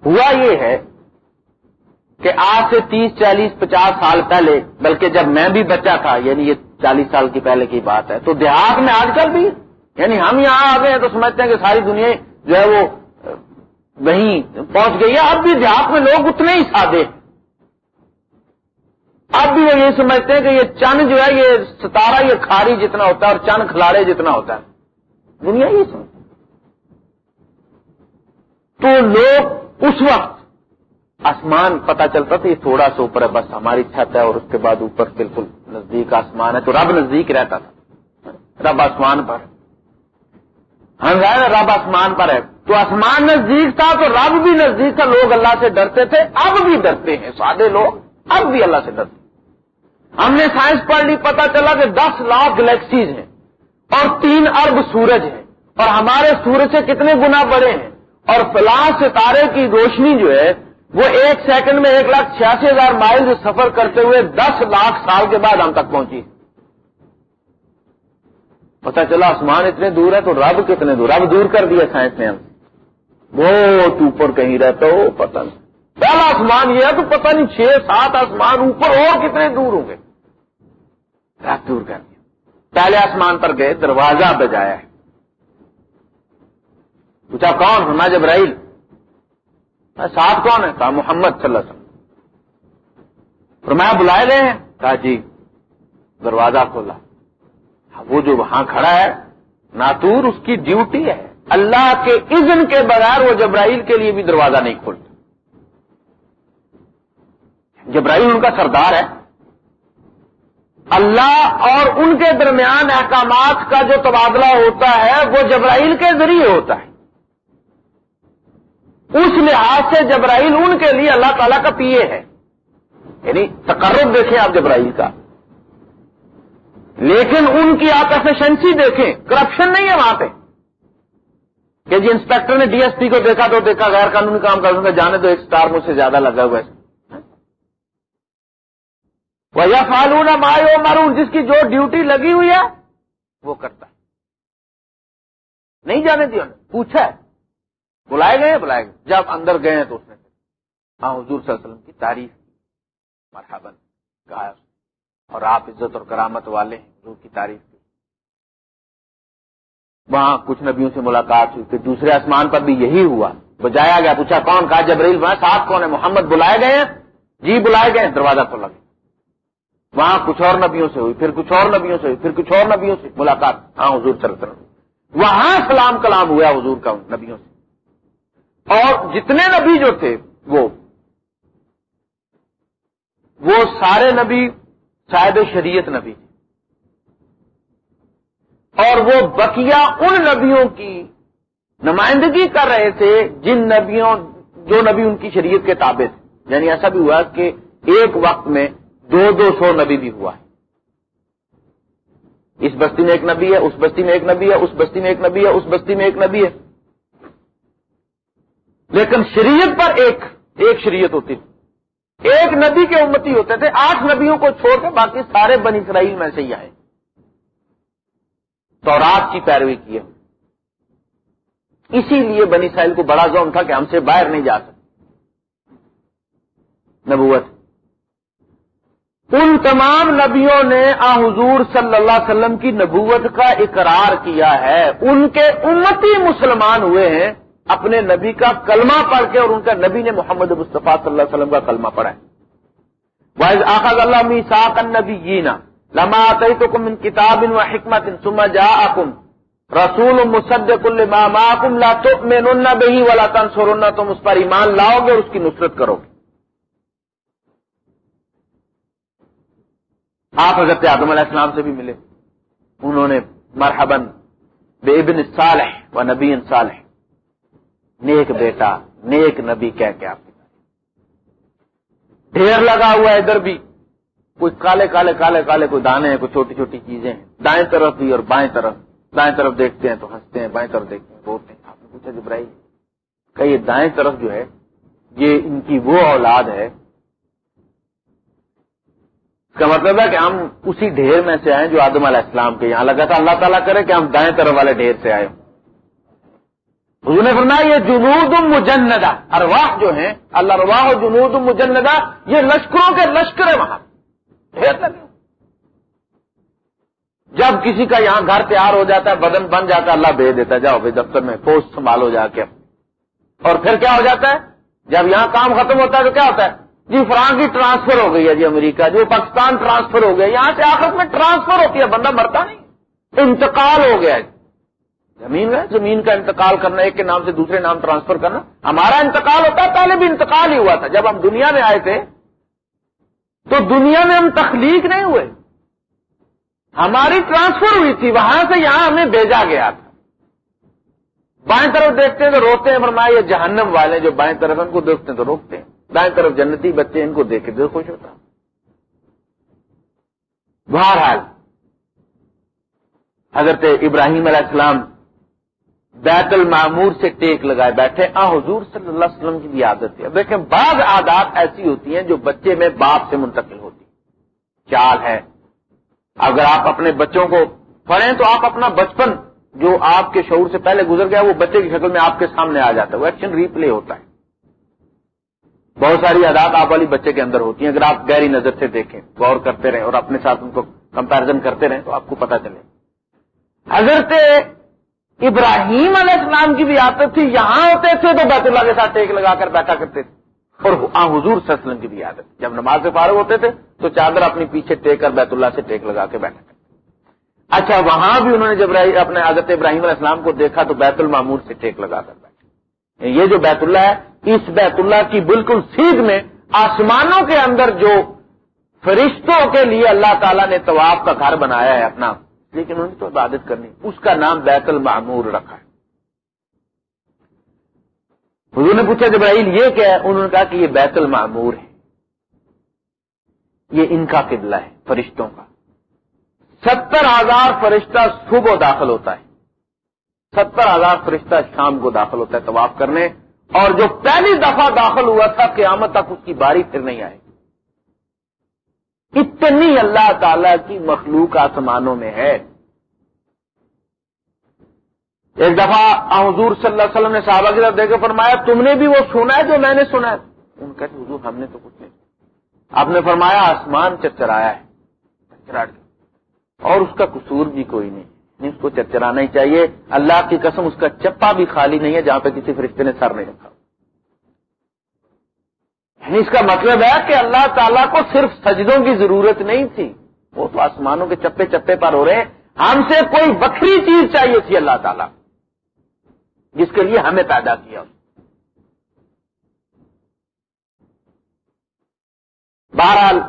ہوا یہ ہے کہ آج سے تیس، چالیس، پچاس سال پہلے، بلکہ جب میں بھی بچہ تھا یعنی یہ چالیس سال کی پہلے کی بات ہے، تو دیہات میں آج کل بھی یعنی ہم یہاں آ گئے ہیں تو سمجھتے ہیں کہ ساری دنیا جو ہے وہ، وہیں پہنچ گئی ہے۔ اب بھی دیہات میں لوگ اتنے ہی سادے اب بھی وہ یہ سمجھتے ہیں کہ یہ چند جو ہے، یہ ستارہ، یہ کھاری جتنا ہوتا ہے اور چند کھلاڑے جتنا ہوتا ہے۔ دنیا یہ سمجھتے تو لوگ اس وقت آسمان پتا چلتا تھا یہ تھوڑا سا اوپر ہے، بس ہماری چھت ہے اور اس کے بعد اوپر بالکل نزدیک آسمان ہے، تو رب نزدیک رہتا تھا۔ رب آسمان پر۔ ہم نا رب آسمان پر ہے۔ تو آسمان نزدیک تھا تو رب بھی نزدیک تھا۔ لوگ اللہ سے ڈرتے تھے، اب بھی ڈرتے ہیں۔ سادے لوگ، اب بھی اللہ سے ڈرتے ہم نے سائنس پڑھ لی پتا چلا کہ دس لاکھ گلیکسیز ہیں اور تین ارب سورج ہیں۔ اور ہمارے سورج سے کتنے گنا بڑے ہیں۔ اور فلاں ستارے کی روشنی جو ہے وہ ایک سیکنڈ میں ایک لاکھ چھیاسی ہزار مائل سفر کرتے ہوئے دس لاکھ سال کے بعد ہم تک پہنچی۔ پتا چلا آسمان اتنے دور ہے تو رب کتنے دور رب دور کر دیا سائنس نے ہم۔ بہت اوپر کہیں رہتا ہو، پتہ نہیں۔ پہلا آسمان یہ ہے تو پتہ نہیں چھ سات آسمان اوپر اور کتنے دور ہوں گے۔ رب دور کر دیا۔ پہلے آسمان پر گئے، دروازہ بجایا ہے۔ پوچھا کون؟ فرما جبرائیل۔ ساتھ کون ہے؟ کہا محمد صلی اللہ علیہ وسلم۔ فرمایا، بلائے گئے ہیں؟ کہا جی دروازہ کھولا۔ وہ جو وہاں کھڑا ہے، ناتور، اس کی ڈیوٹی ہے۔ اللہ کے اذن کے بغیر وہ جبرائیل کے لیے بھی دروازہ نہیں کھولتا۔ جبرائیل ان کا سردار ہے۔ اللہ اور ان کے درمیان احکامات کا جو تبادلہ ہوتا ہے، وہ جبرائیل کے ذریعے ہوتا ہے۔ اس لحاظ سے جبرائیل ان کے لیے اللہ تعالیٰ کا پیے ہے۔ یعنی تقرب دیکھیں آپ جبرائیل کا۔ لیکن ان کی آپ ایفیشنسی دیکھیں کرپشن نہیں ہے وہاں پہ۔ کہ جی انسپیکٹر نے ڈی ایس پی کو دیکھا تو دیکھا، غیر قانونی کام کر دوں جانے تو ایک اسٹار مجھ سے زیادہ لگا ہوا ہے۔ وہ یا فالون مایو مارون جس کی جو ڈیوٹی لگی ہوئی ہے، وہ کرتا نہیں جانے دیا پوچھا ہے۔ بلائے گئے بلائے گئے۔ جب اندر گئے ہیں تو اس نے ہاں حضور صلی اللہ علیہ وسلم کی تعریف مرحبن کہا، اور آپ عزت اور کرامت والے ہیں، حضور کی تعریف کی۔ وہاں کچھ نبیوں سے ملاقات ہوئی، پھر دوسرے آسمان پر بھی یہی ہوا۔ بجایا گیا، پوچھا، کون؟ کہا، جبریل، وہاں ساتھ کون ہے؟ محمد بلائے گئے ہیں؟ جی بلائے گئے دروازہ کھولا گیا۔ وہاں کچھ اور نبیوں سے ہوئی، پھر کچھ اور نبیوں سے ہوئی، پھر کچھ اور نبیوں سے ملاقات۔ ہاں حضور چل وہاں سلام کلام ہوا حضور کا نبیوں سے۔ اور جتنے نبی جو تھے وہ وہ سارے نبی صاحب شریعت نبی اور وہ بکیا ان نبیوں کی نمائندگی کر رہے تھے جن نبیوں، جو نبی ان کی شریعت کے تابع تھے۔ یعنی ایسا بھی ہوا کہ ایک وقت میں دو دو سو نبی بھی ہوا ہے۔ اس بستی میں ایک نبی ہے، اس بستی میں ایک نبی ہے، اس بستی میں ایک نبی ہے، اس بستی میں ایک نبی ہے۔ لیکن شریعت پر ایک ایک شریعت ہوتی۔ تھی ایک نبی کے امتی ہوتے تھے، آٹھ نبیوں کو چھوڑ کے باقی سارے بنی اسرائیل میں سے ہی آئے۔ تو رات کی پیروی کی ہے۔ اسی لیے بنی اسرائیل کو بڑا زوم تھا کہ ہم سے باہر نہیں جا سکتے۔ نبوت۔ ان تمام نبیوں نے آ حضور صلی اللہ علیہ وسلم کی نبوت کا اقرار کیا ہے۔ ان کے امتی مسلمان ہوئے ہیں۔ اپنے نبی کا کلمہ پڑھ کے اور ان کا نبی نے محمد مصطفیٰ صلی اللہ علیہ وسلم کا کلمہ پڑھا ہے۔ واحد آخذ اللہ ساک نبی جینا لما تو کم ان کتاب و حکمت سما جا کم رسول مسد کل کم لا تو میں بہی والا تنسور تم اس پر ایمان لاؤ گے اور اس کی نصرت کرو گے۔ آپ حضرت آدم علیہ السلام سے بھی ملے۔ انہوں نے مرحبن بے ابن صالح و نبی صالح نیک بیٹا، نیک نبی کہہ کے آپ ڈھیر لگا ہوا ہے ادھر بھی۔ کوئی کالے کالے کالے کالے کوئی دانے ہیں، کوئی چھوٹی چھوٹی چیزیں ہیں۔ دائیں طرف بھی اور بائیں طرف۔ دائیں طرف دیکھتے ہیں تو ہنستے ہیں، بائیں طرف دیکھتے ہیں، بولتے ہیں۔ آپ نے پوچھا جبرائی کہ یہ دائیں طرف جو ہے، یہ ان کی وہ اولاد ہے؟ کا مطلب ہے کہ ہم اسی ڈھیر میں سے آئے جو آدم علیہ السلام کے یہاں لگا تھا۔ اللہ تعالیٰ کرے کہ ہم دائیں طرف والے ڈھیر سے آئے حضور نے فرمایا، یہ جنود مجندہ، ارواح جو ہیں، اللہ رواح جنود مجندہ، یہ لشکروں کے لشکر ہے وہاں۔ جب کسی کا یہاں گھر تیار ہو جاتا ہے، بدن بن جاتا ہے، اللہ بھیج دیتا جاؤ بھائی دفتر میں پوسٹ سنبھالو جا کے۔ اور پھر کیا ہو جاتا ہے؟ جب یہاں کام ختم ہوتا ہے تو کیا ہوتا ہے؟ جی فرانس کی ٹرانسفر ہو گئی ہے جی امریکہ۔ جو پاکستان ٹرانسفر ہو گیا یہاں سے آخر میں ٹرانسفر ہوتی ہے، بندہ مرتا نہیں۔ انتقال ہو گیا زمین ہے زمین کا انتقال کرنا، ایک کے نام سے دوسرے نام ٹرانسفر کرنا۔ ہمارا انتقال ہوتا ہے پہلے بھی انتقال ہی ہوا تھا۔ جب ہم دنیا میں آئے تھے، تو دنیا میں ہم تخلیق نہیں ہوئے۔ ہماری ٹرانسفر ہوئی تھی، وہاں سے یہاں ہمیں بھیجا گیا تھا۔ بائیں طرف دیکھتے ہیں تو روتے ہیں، فرمایا یہ جہنم والے جو بائیں طرف ان کو دیکھتے ہیں تو روکتے ہیں۔ دائیں طرف جنتی بچے ان کو دیکھ کے خوش ہوتا۔ بہرحال، حضرت ابراہیم علیہ السلام بیت المعمور سے ٹیک لگائے بیٹھے آ، حضور صلی اللہ علیہ وسلم کی بھی عادت ہے۔ دیکھیں، بعض عادات ایسی ہوتی ہیں جو بچے میں باپ سے منتقل ہوتی چال ہے۔ اگر آپ اپنے بچوں کو پڑھیں تو آپ اپنا بچپن جو آپ کے شعور سے پہلے گزر گیا، وہ بچے کی شکل میں آپ کے سامنے آ جاتا ہے۔ وہ ایکشن ریپلے ہوتا ہے۔ بہت ساری عادات آپ والی بچے کے اندر ہوتی ہیں۔ اگر آپ گہری نظر سے دیکھیں، غور کرتے رہیں اور اپنے ساتھ ان کو کمپیرزن کرتے رہیں تو آپ کو پتا چلے۔ حضرت ابراہیم علیہ السلام کی بھی عادت تھی، یہاں ہوتے تھے تو بیت اللہ کے ساتھ ٹیک لگا کر بیٹھا کرتے تھے۔ اور حضور صلی اللہ علیہ وسلم کی بھی عادت جب نماز سے فارغ ہوتے تھے تو چادر اپنی پیچھے ٹیک کر بیت اللہ سے ٹیک لگا کے بیٹھا کرتے اچھا وہاں بھی انہوں نے جب اپنے حضرت ابراہیم علیہ السلام کو دیکھا تو بیت المامور سے ٹیک لگا کر بیٹھے یعنی یہ جو بیت اللہ ہے، اس بیت اللہ کی بالکل سیدھ میں آسمانوں کے اندر جو فرشتوں کے لیے اللہ تعالیٰ نے طواف کا گھر بنایا ہے، اپنا لیکن انہوں نے تو عبادت کرنی۔ اس کا نام بیت المعمور رکھا ہے۔ حضور نے پوچھا جبرائیل، یہ کیا ہے؟ انہوں نے کہا کہ یہ بیت المعمور ہے۔ یہ ان کا قبلہ ہے، فرشتوں کا۔ ستر ہزار فرشتہ صبح داخل ہوتا ہے۔ ستر ہزار فرشتہ شام کو داخل ہوتا ہے طواف کرنے۔ اور جو پہلی دفعہ داخل ہوا تھا، قیامت تک اس کی باری پھر نہیں آئے اتنی اللہ تعالی کی مخلوق آسمانوں میں ہے۔ ایک دفعہ حضور صلی اللہ علیہ وسلم نے صحابہ کی طرف دے کے فرمایا، تم نے بھی وہ سنا ہے جو میں نے سنا ہے؟ ان کہتے جی، حضور ہم نے تو کچھ نہیں۔ آپ نے فرمایا، آسمان چرچرایا ہے اور اس کا قصور بھی کوئی نہیں۔ اس کو چرچرانا ہی چاہیے۔ اللہ کی قسم، اس کا چپا بھی خالی نہیں ہے جہاں پہ کسی فرشتے نے سر نہیں رکھا۔ یعنی اس کا مطلب ہے کہ اللہ تعالیٰ کو صرف سجدوں کی ضرورت نہیں تھی۔ وہ تو آسمانوں کے چپے چپے پر ہو رہے ہیں۔ ہم سے کوئی بکری چیز چاہیے تھی اللہ تعالیٰ، جس کے لیے ہمیں پیدا کیا۔ بہرحال،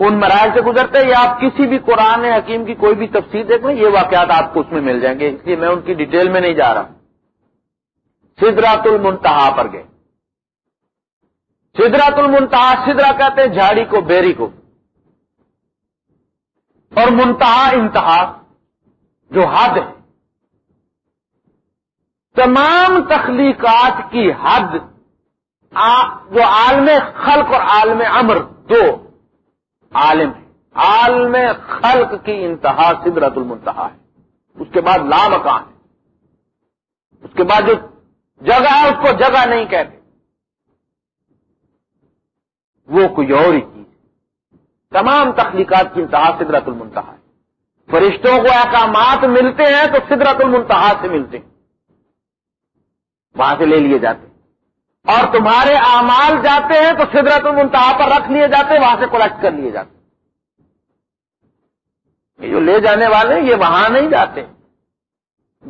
ان مراحل سے گزرتے یا آپ کسی بھی قرآن حکیم کی کوئی بھی تفصیل دیکھ لیں، یہ واقعات آپ کو اس میں مل جائیں گے۔ اس لیے میں ان کی ڈیٹیل میں نہیں جا رہا۔ سدرات المنتہا پر گئے۔ سدرات المنتہا سدرا کہتے ہیں جھاڑی کو، بیری کو۔ اور منتہا، انتہا، جو حد ہے۔ تمام تخلیقات کی حد جو عالم خلق اور عالم امر، دو عالم ہے عالم خلق کی انتہا سدرت المنتہا ہے۔ اس کے بعد لامکان ہے۔ اس کے بعد جو جگہ ہے، اس کو جگہ نہیں کہتے۔ وہ کوئی اور ہی چیز تمام تخلیقات کی انتہا سدرت المنتہا ہے۔ فرشتوں کو احکامات ملتے ہیں تو سدرت المنتہا سے ملتے ہیں۔ وہاں سے لے لیے جاتے اور تمہارے اعمال جاتے ہیں تو سدرت المنتہا پر رکھ لیے جاتے ہیں، وہاں سے کلیکٹ کر لیے جاتے یہ جو لے جانے والے یہ وہاں نہیں جاتے۔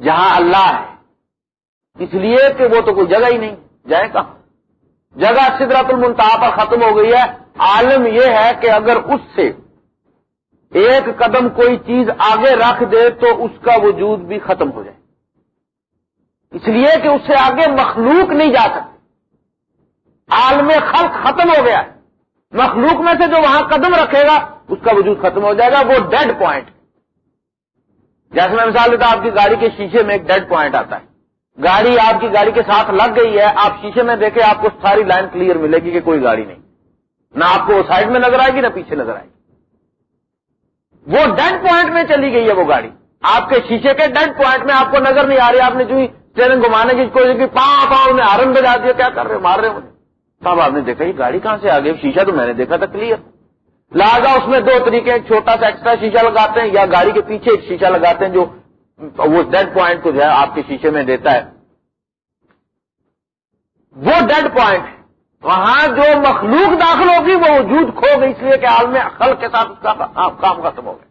جہاں اللہ ہے۔ اس لیے کہ وہ تو کوئی جگہ ہی نہیں۔ جائے کہاں؟ جگہ سدرت المنتہا پر ختم ہو گئی ہے۔ عالم یہ ہے کہ اگر اس سے ایک قدم کوئی چیز آگے رکھ دے تو اس کا وجود بھی ختم ہو جائے۔ اس لیے کہ اس سے آگے مخلوق نہیں جا سکتی عالم خلق ختم ہو گیا۔ ہے مخلوق میں سے جو وہاں قدم رکھے گا، اس کا وجود ختم ہو جائے گا۔ وہ ڈیڈ پوائنٹ جیسے میں مثال دیتا آپ کی گاڑی کے شیشے میں ایک ڈیڈ پوائنٹ آتا ہے۔ گاڑی آپ کی گاڑی کے ساتھ لگ گئی ہے، آپ شیشے میں دیکھیں، آپ کو ساری لائن کلیئر ملے گی کہ کوئی گاڑی نہیں۔ نہ آپ کو سائڈ میں نظر آئے گی، نہ پیچھے نظر آئے گی۔ وہ ڈیڈ پوائنٹ میں چلی گئی ہے وہ گاڑی۔ آپ کے شیشے کے ڈیڈ پوائنٹ میں آپ کو نظر نہیں آ رہی، آپ نے جو ٹرین گھمانے کی کوشش کی پاؤں پاؤں نے ہارن بجا دیا، کیا کر رہے مار رہے مجھے صاحب، آپ نے دیکھا یہ گاڑی کہاں سے آ گئی شیشہ تو میں نے دیکھا تھا کلیئر لہٰذا اس میں دو طریقے چھوٹا سا ایکسٹرا شیشہ لگاتے ہیں یا گاڑی کے پیچھے ایک شیشہ لگاتے ہیں جو وہ ڈیڈ پوائنٹ کو جو ہے آپ کے شیشے میں دیتا ہے۔ وہ ڈیڈ پوائنٹ وہاں جو مخلوق داخل ہوگی وہ وجود کھو گئی، اس لیے کہ عالم خلق کے ساتھ اس کا کام ختم ہو گیا۔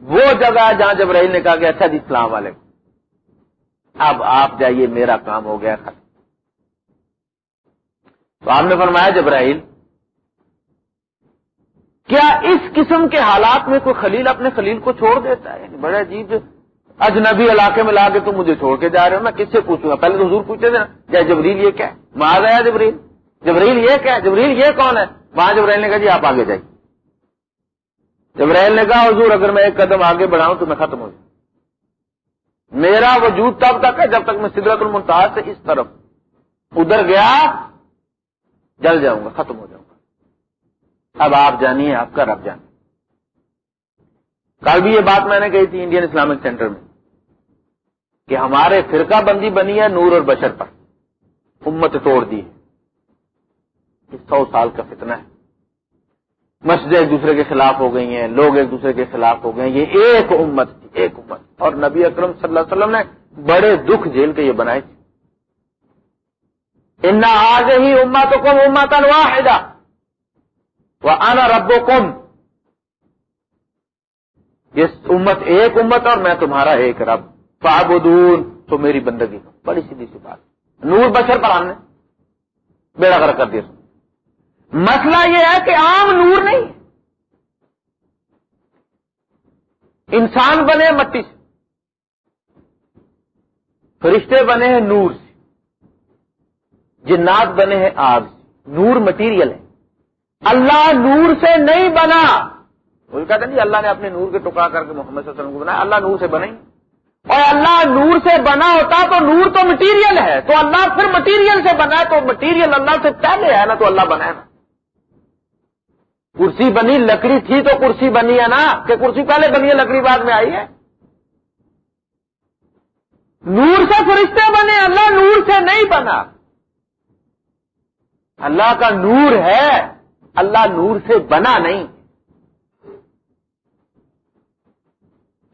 وہ جگہ جہاں جب رہی نے کہا کہ اچھا جی السلام علیکم اب آپ جائیے، میرا کام ہو گیا۔ ختم تو آپ نے فرمایا جبرائیل، کیا اس قسم کے حالات میں کوئی خلیل اپنے خلیل کو چھوڑ دیتا ہے؟ یعنی بڑے عجیب اجنبی علاقے میں لا کے تم مجھے چھوڑ کے جا رہے ہو، میں کس سے پوچھوں گا؟ پہلے تو حضور پوچھے تھے نا جبریل یہ کیا ہے؟ مار رہا جبریل؟ جبریل یہ کیا ہے؟ جبریل یہ کون ہے؟ وہاں جبریل نے کہا جی آپ آگے جائیے۔ جبریل نے کہا حضور اگر میں ایک قدم آگے بڑھاؤں تو میں ختم ہو جاؤں۔ میرا وجود تب تک ہے جب تک میں سدرت المنتہا سے اس طرف ادھر گیا، جل جاؤں گا، ختم ہو جاؤں گا۔ اب آپ جانیے، آپ کا رب جانے۔ کل بھی یہ بات میں نے کہی تھی انڈین اسلامک سینٹر میں۔ کہ ہمارے فرقہ بندی بنی ہے نور اور بشر پر۔ امت توڑ دی ہے۔ سو سال کا فتنہ ہے۔ مسجد ایک دوسرے کے خلاف ہو گئی ہیں، لوگ ایک دوسرے کے خلاف ہو گئے ہیں۔ یہ ایک امت تھی، ایک امت۔ اور نبی اکرم صلی اللہ علیہ وسلم نے بڑے دکھ جیل کے یہ بنائے تھے۔ ان آج ہی اما تو کم اما تنواحدہ وہ آنا ربو کم یہ امت ایک امت اور میں تمہارا ایک رب۔ فابدون تو میری بندگی بڑی سیدھی سی بات۔ نور بشر پر آنے بیڑا گر کر دیا۔ مسئلہ یہ ہے کہ عام نور نہیں۔ انسان بنے مٹی سے۔ فرشتے بنے ہیں نور سے۔ جنات بنے ہیں آگ سے۔ نور مٹیریل ہے۔ اللہ نور سے نہیں بنا۔ وہ کہتے ہیں جی اللہ نے اپنے نور کے ٹکڑا کر کے محمد صلی اللہ علیہ وسلم کو بنایا۔ اللہ نور سے بنا اور اللہ نور سے بنا ہوتا تو نور تو مٹیریل ہے، تو اللہ پھر مٹیریل سے بنا تو مٹیریل اللہ سے پہلے ہے نا تو اللہ بنا نا۔ کرسی بنی، لکڑی تھی تو کرسی بنی ہے نا، کہ کرسی پہلے بنی ہے، لکڑی بعد میں آئی ہے۔ نور سے فرشتے بنے، اللہ نور سے نہیں بنا۔ اللہ کا نور ہے، اللہ نور سے بنا نہیں۔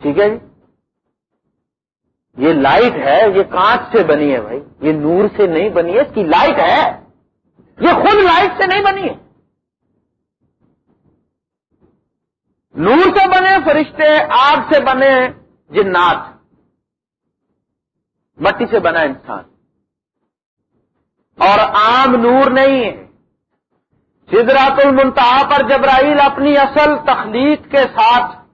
ٹھیک ہے جی؟ یہ لائٹ ہے، یہ کانچ سے بنی ہے بھائی۔ یہ نور سے نہیں بنی ہے، اس کی لائٹ ہے۔ یہ خود لائٹ سے نہیں بنی ہے۔ نور سے بنے، فرشتے آگ سے بنے، جنات۔ مٹی سے بنا انسان۔ اور عام نور نہیں ہے۔ سدرات المنتہا پر جبرائیل اپنی اصل تخلیق کے ساتھ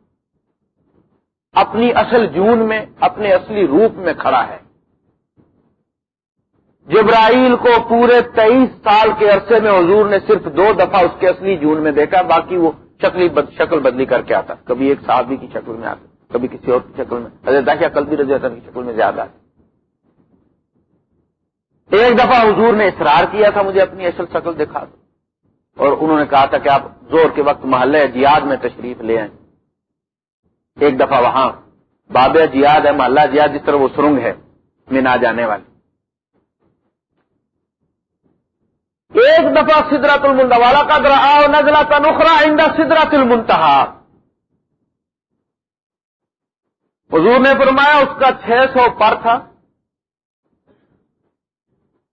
اپنی اصل جون میں، اپنے اصلی روپ میں کھڑا ہے۔ جبرائیل کو پورے تیئیس سال کے عرصے میں حضور نے صرف دو دفعہ اس کے اصلی جون میں دیکھا، باقی وہ شکلی شکل بدلی کر کے آتا۔ کبھی ایک صحابی کی شکل میں آتا، کبھی کسی اور کی شکل میں۔ حضرت کلبی رضی اللہ کی شکل میں زیادہ آتی ایک دفعہ حضور نے اصرار کیا تھا، مجھے اپنی اصل شکل دکھا دو۔ اور انہوں نے کہا تھا کہ آپ زور کے وقت محلے جیاد میں تشریف لے آئیں۔ ایک دفعہ وہاں، باب جیاد ہے، محلہ جیاد، جس طرح وہ سرنگ ہے، مینا جانے والی۔ ایک دفعہ سدرت المنتا والا کا درا نزلہ کا نخرا آئندہ سدرت المنتہا۔ حضور نے فرمایا، اس کا چھ سو پر تھا۔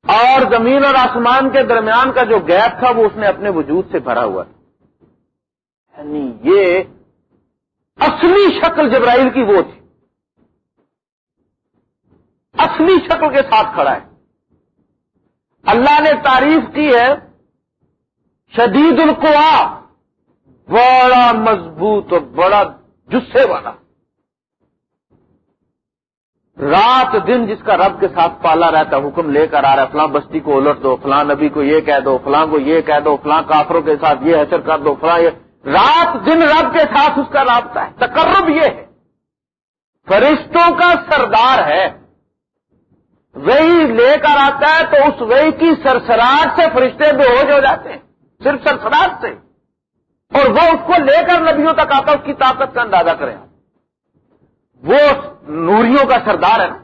اور زمین اور آسمان کے درمیان کا جو گیپ تھا، وہ اس نے اپنے وجود سے بھرا ہوا تھا۔ یعنی یہ اصلی شکل جبرائیل کی وہ تھی۔ اصلی شکل کے ساتھ کھڑا ہے۔ اللہ نے تعریف کی ہے، شدید القوا، بڑا مضبوط اور بڑا جسے والا۔ رات دن جس کا رب کے ساتھ پالا رہتا، حکم لے کر آ رہا ہے فلاں بستی کو الٹ دو، فلاں نبی کو یہ کہہ دو، فلاں کو یہ کہہ دو، فلاں کافروں کے ساتھ یہ حشر کر دو، فلاں یہ۔ رات دن رب کے ساتھ اس کا رابطہ ہے۔ تقرب یہ ہے۔ فرشتوں کا سردار ہے۔ وہی لے کر آتا ہے تو اس وہی کی سرسراہٹ سے فرشتے بے ہوش ہو جاتے ہیں۔ صرف سرسراہٹ سے۔ اور وہ اس کو لے کر نبیوں تک آتا اس کی طاقت کا اندازہ کریں۔ وہ نوریوں کا سردار ہے نا۔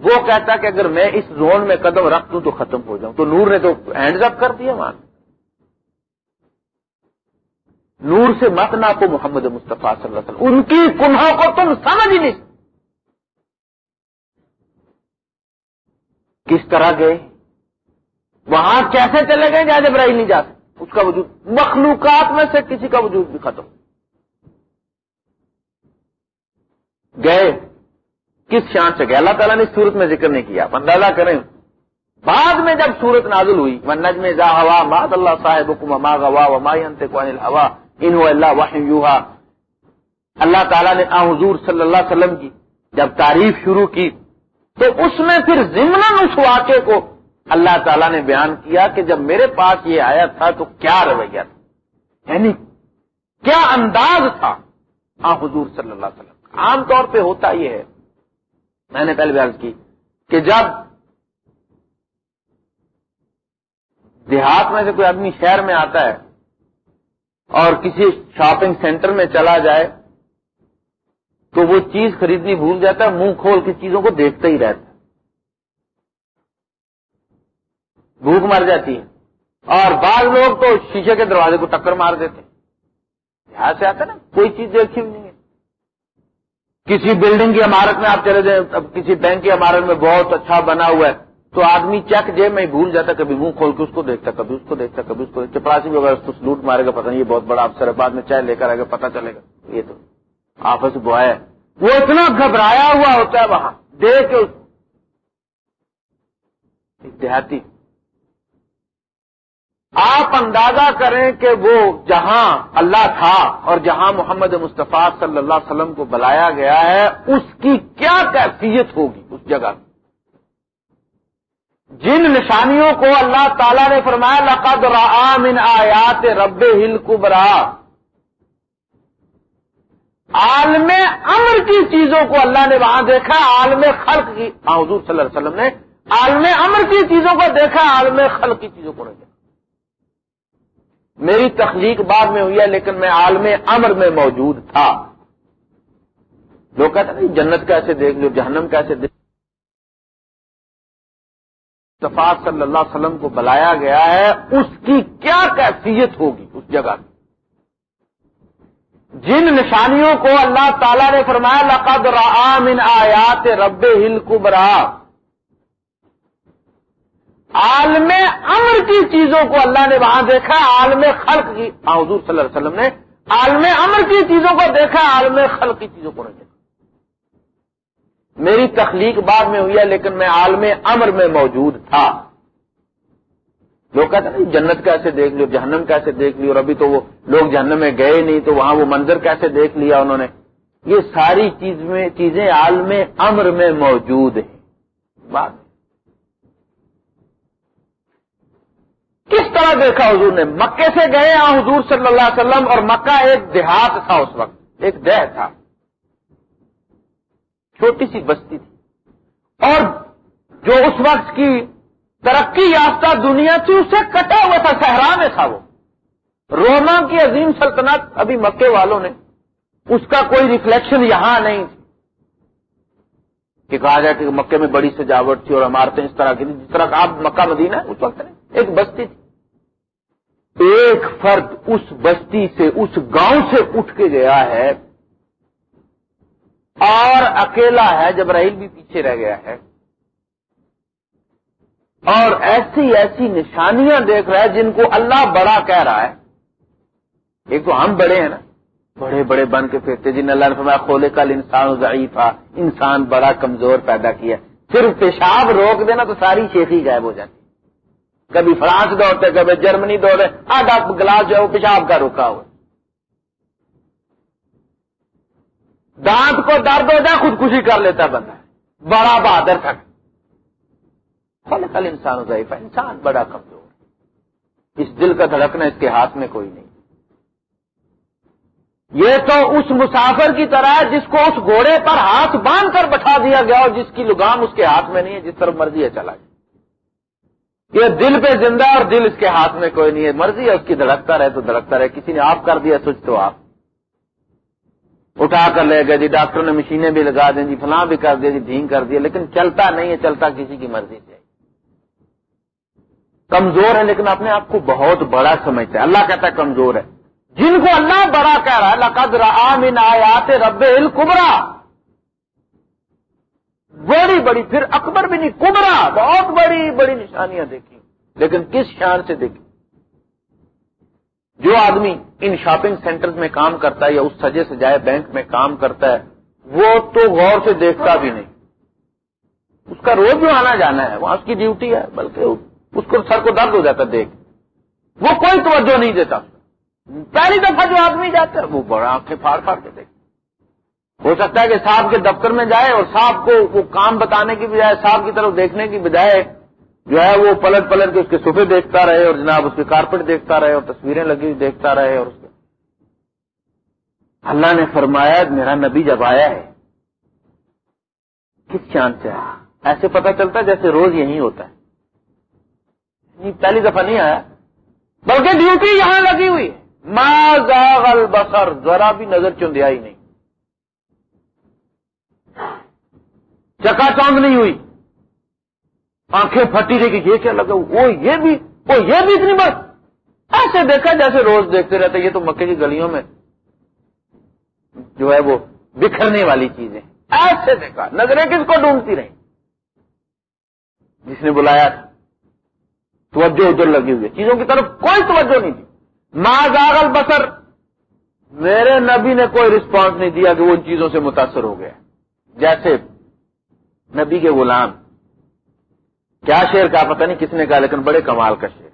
وہ کہتا ہے کہ اگر میں اس زون میں قدم رکھ دوں تو ختم ہو جاؤں۔ تو نور نے تو ہینڈز اپ کر دیا مان نور سے مت کو محمد مصطفیٰ صلی اللہ علیہ وسلم۔ ان کی کنہوں کو تم سمجھ ہی نہیں کس طرح گئے؟ وہاں کیسے چلے گئے جہاں جب نہیں جا سکتے اس کا وجود، مخلوقات میں سے کسی کا وجود بھی ختم۔ گئے۔ کس شان سے گئے؟ اللہ تعالیٰ نے صورت میں ذکر نہیں کیا۔ اندازہ کریں۔ بعد میں جب صورت نازل ہوئی من نجم زا ہوا ماد اللہ صاحب ما گوا وما ہوا ان اللہ اللہ تعالیٰ نے آ حضور صلی اللہ علیہ وسلم کی جب تعریف شروع کی، تو اس میں پھر ضمن اس واقعے کو اللہ تعالیٰ نے بیان کیا کہ جب میرے پاس یہ آیا تھا تو کیا رویہ تھا؟ یعنی کیا انداز تھا آ حضور صلی اللہ علیہ وسلم؟ عام طور پہ ہوتا یہ ہے، میں نے پہلے بھی کی کہ جب دیہات میں سے کوئی آدمی شہر میں آتا ہے اور کسی شاپنگ سینٹر میں چلا جائے تو وہ چیز خریدنی بھول جاتا ہے، منہ کھول کے چیزوں کو دیکھتا ہی رہتا ہے۔ بھوک مر جاتی ہے۔ اور بعض لوگ تو شیشے کے دروازے کو ٹکر مار دیتے یہاں سے آتا نا، کوئی چیز دیکھی بھی نہیں کسی بلڈنگ کی عمارت میں آپ چلے جائیں، اب کسی بینک کی عمارت میں بہت اچھا بنا ہوا ہے۔ تو آدمی چیک جیب میں بھول جاتا، کبھی منہ کھول کے اس کو دیکھتا، کبھی اس کو دیکھتا، کبھی اس کو چپراسی بھی اگر اس لوٹ مارے گا، پتہ نہیں یہ بہت بڑا افسر ہے، بعد میں چائے لے کر آئے گا پتا چلے گا۔ یہ تو آپس بوائے وہ اتنا گھبرایا ہوا ہوتا ہے وہاں، دیکھ کے دیہاتی۔ آپ اندازہ کریں کہ وہ جہاں اللہ تھا اور جہاں محمد مصطفیٰ صلی اللہ علیہ وسلم کو بلایا گیا ہے، اس کی کیا کیفیت ہوگی اس جگہ جن نشانیوں کو اللہ تعالیٰ نے فرمایا، لقد من آیات رب ہل کبرا عالم امر کی چیزوں کو اللہ نے وہاں دیکھا، عالم خلق کی۔ ہاں، حضور صلی اللہ علیہ وسلم نے عالم امر کی چیزوں کو دیکھا، عالم خلق کی چیزوں کو نہیں دیکھا۔ میری تخلیق بعد میں ہوئی ہے، لیکن میں عالم امر میں موجود تھا۔ لوگ کہتے ہیں، جنت کیسے دیکھ لو، جہنم کیسے دیکھ صفات صلی اللہ علیہ وسلم کو بلایا گیا ہے، اس کی کیا کیفیت ہوگی اس جگہ کی؟ جن نشانیوں کو اللہ تعالیٰ نے فرمایا، لقد من آیات رب ہل کبرا عالم امر کی چیزوں کو اللہ نے وہاں دیکھا، عالم خلق کی۔ حضور صلی اللہ علیہ وسلم نے عالم امر کی چیزوں کو دیکھا، عالم خلق کی چیزوں کو نہیں دیکھا۔ میری تخلیق بعد میں ہوئی ہے، لیکن میں عالم امر میں موجود تھا۔ لوگ کہتے ہیں جنت کیسے دیکھ لو جہنم کیسے دیکھ لی، اور ابھی تو وہ لوگ جہنم میں گئے نہیں، تو وہاں وہ منظر کیسے دیکھ لیا انہوں نے؟ یہ ساری چیز میں، چیزیں عالم امر میں موجود ہیں۔ بات۔ کس طرح دیکھا حضور نے؟ مکے سے گئے ہاں حضور صلی اللہ علیہ وسلم اور مکہ ایک دیہات تھا اس وقت، ایک دہ تھا۔ چھوٹی سی بستی تھی۔ اور جو اس وقت کی ترقی یافتہ دنیا تھی اس سے کٹا ہوا تھا، صحرا میں تھا وہ۔ روما کی عظیم سلطنت ابھی مکے والوں نے، اس کا کوئی ریفلیکشن یہاں نہیں تھی۔ کہ کہا جائے کہ مکے میں بڑی سجاوٹ تھی اور عمارتیں اس طرح کی تھی جس طرح آپ مکہ، مدینہ اس وقت نہیں۔ ایک بستی تھی۔ ایک فرد اس بستی سے، اس گاؤں سے اٹھ کے گیا ہے۔ اور اکیلا ہے جب بھی پیچھے رہ گیا ہے۔ اور ایسی ایسی نشانیاں دیکھ رہا ہے جن کو اللہ بڑا کہہ رہا ہے۔ ایک تو ہم بڑے ہیں نا، بڑے بڑے بن کے پھرتے، جن اللہ نے فرمایا کھولے کل انسان ضعیف تھا انسان بڑا کمزور پیدا کیا۔ صرف پیشاب روک دینا تو ساری شیخی غائب ہو جاتی۔ کبھی فرانس دوڑتے، کبھی جرمنی دوڑے، آدھا گلاس جو ہے وہ پیشاب کا رکا ہوا۔ دانت کو درد ہو جائے، خودکشی کر لیتا ہے بندہ۔ بڑا بہادر تھا۔ کل انسان ضعیف ہے۔ انسان بڑا کمزور اس دل کا دھڑکنا اس کے ہاتھ میں کوئی نہیں۔ یہ تو اس مسافر کی طرح ہے جس کو اس گھوڑے پر ہاتھ باندھ کر بٹھا دیا گیا اور جس کی لگام اس کے ہاتھ میں نہیں ہے، جس طرف مرضی ہے چلا جائے۔ یہ دل پہ زندہ اور دل اس کے ہاتھ میں کوئی نہیں ہے۔ مرضی ہے اس کی دھڑکتا رہے تو دھڑکتا رہے۔ کسی نے آپ کر دیا سوچ تو آپ۔ اٹھا کر لے گئے جی ڈاکٹر نے مشینیں بھی لگا دیں جی فلاں بھی کر دیا جی دھین کر دیا، لیکن چلتا نہیں ہے، چلتا کسی کی مرضی سے۔ کمزور ہے، لیکن اپنے آپ کو بہت بڑا سمجھتا ہے۔ اللہ کہتا ہے کمزور ہے۔ جن کو اللہ بڑا کہہ رہا ہے، لقد من آیات رب القبرا بڑی بڑی، پھر اکبر بھی نہیں کبرا بہت بڑی بڑی نشانیاں دیکھی لیکن کس شان سے دیکھی جو آدمی ان شاپنگ سینٹر میں کام کرتا ہے یا اس سجے سے جائے بینک میں کام کرتا ہے، وہ تو غور سے دیکھتا بھی نہیں۔ اس کا روز جو آنا جانا ہے، وہاں اس کی ڈیوٹی ہے، بلکہ اس کو سر کو درد ہو جاتا دیکھ۔ وہ کوئی توجہ نہیں دیتا۔ پہلی دفعہ جو آدمی جاتا ہے، وہ بڑا آنکھیں پھاڑ پھاڑ کے دیکھ۔ ہو سکتا ہے کہ صاحب کے دفتر میں جائے اور صاحب کو وہ کام بتانے کی بجائے، صاحب کی طرف دیکھنے کی بجائے جو ہے وہ پلٹ پلٹ کے اس کے صفحے دیکھتا رہے اور جناب اس کے کارپیٹ دیکھتا رہے اور تصویریں لگی ہوئی دیکھتا رہے اور اس کے اللہ نے فرمایا، میرا نبی جب آیا ہے، کس چاند سے آیا؟ ایسے پتا چلتا ہے جیسے روز یہی ہوتا ہے۔ پہلی دفعہ نہیں آیا، بلکہ ڈیوٹی یہاں لگی ہوئی۔ زاغل بسر ذرا بھی نظر چندیا ہی نہیں۔ چکا چوند نہیں ہوئی۔ آنکھیں پھٹی رہی کہ یہ کیا لگا وہ یہ بھی وہ یہ بھی اتنی بس۔ ایسے دیکھا جیسے روز دیکھتے رہتے یہ تو مکے کی گلیوں میں جو ہے وہ بکھرنے والی چیزیں۔ ایسے دیکھا، نظریں کس کو ڈھونڈتی رہیں؟ جس نے بلایا تھا۔ توجہ ادھر لگی ہوئی چیزوں کی طرف کوئی توجہ نہیں تھی ماں بسر میرے نبی نے کوئی رسپانس نہیں دیا کہ وہ ان چیزوں سے متاثر ہو گیا جیسے نبی کے غلام۔ کیا شیر کا پتہ نہیں کس نے کہا، لیکن بڑے کمال کا شیر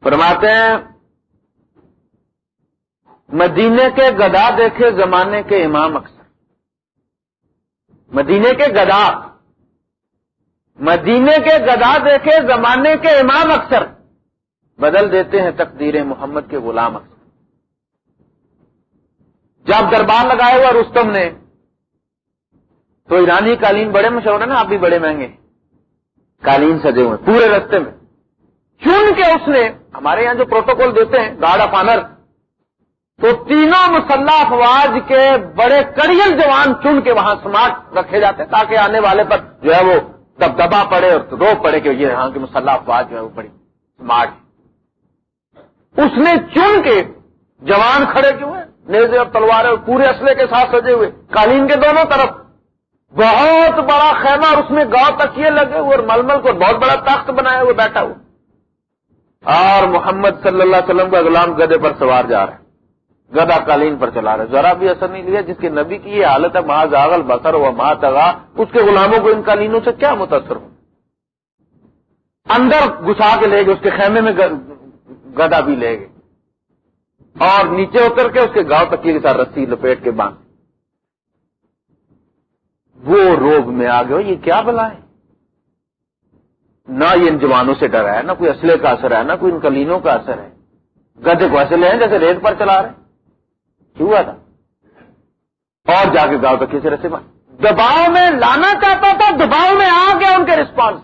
فرماتے ہیں، مدینے کے گدا دیکھے زمانے کے امام اکثر۔ مدینے کے گدا۔ مدینے کے گدا دیکھے زمانے کے امام اکثر۔ بدل دیتے ہیں تقدیر محمد کے غلام اکثر۔ جب دربار لگائے ہوا رستم نے تو ایرانی قالین بڑے مشہور ہیں نا، آپ بھی بڑے مہنگے۔ قالین سجے ہوئے، پورے رستے میں۔ چن کے اس نے، ہمارے یہاں جو پروٹوکول دیتے ہیں، گارڈ آف آنر، تو تینوں مسلح افواج کے بڑے کڑیل جوان چن کے وہاں سماٹ رکھے جاتے ہیں، تاکہ آنے والے پر جو ہے وہ دب دبا پڑے اور رو پڑے کہ یہ یہاں کی مسلح افواج جو ہے وہ بڑی سماٹ اس نے چن کے جوان کھڑے کیوں ہیں؟ نیزے اور تلوار پورے اسلحے کے ساتھ سجے ہوئے، قالین کے دونوں طرف۔ بہت بڑا خیمہ اور اس میں گاؤں تکیے لگے ہوئے اور ململ کو بہت بڑا تخت بنایا ہوئے بیٹھا ہوا۔ اور محمد صلی اللہ علیہ وسلم کا غلام گدے پر سوار جا رہا ہے گدا قالین پر چلا رہے ذرا بھی اثر نہیں لیا جس کے نبی کی یہ حالت ہے، ماں زاغل بسر ہوا ماں تگا اس کے غلاموں کو ان قالینوں سے کیا متاثر ہو اندر گھسا کے لے گئے، اس کے خیمے میں گدا بھی لے گئے۔ اور نیچے اتر کے اس کے گاؤں تک کے ساتھ رسی لپیٹ کے باندھ۔ وہ روگ میں آ گئے، یہ کیا بلا ہے؟ نہ یہ ان جوانوں سے ڈر ہے، نہ کوئی اسلحے کا اثر ہے، نہ کوئی ان کلینوں کا اثر ہے۔ گدے کو ایسے لے ہیں جیسے ریت پر چلا رہے کیوں ہوا تھا؟ اور جا کے گاؤں تک کسی رسے میں دباؤ میں لانا چاہتا تھا، دباؤ میں آ گیا ان کے رسپانس۔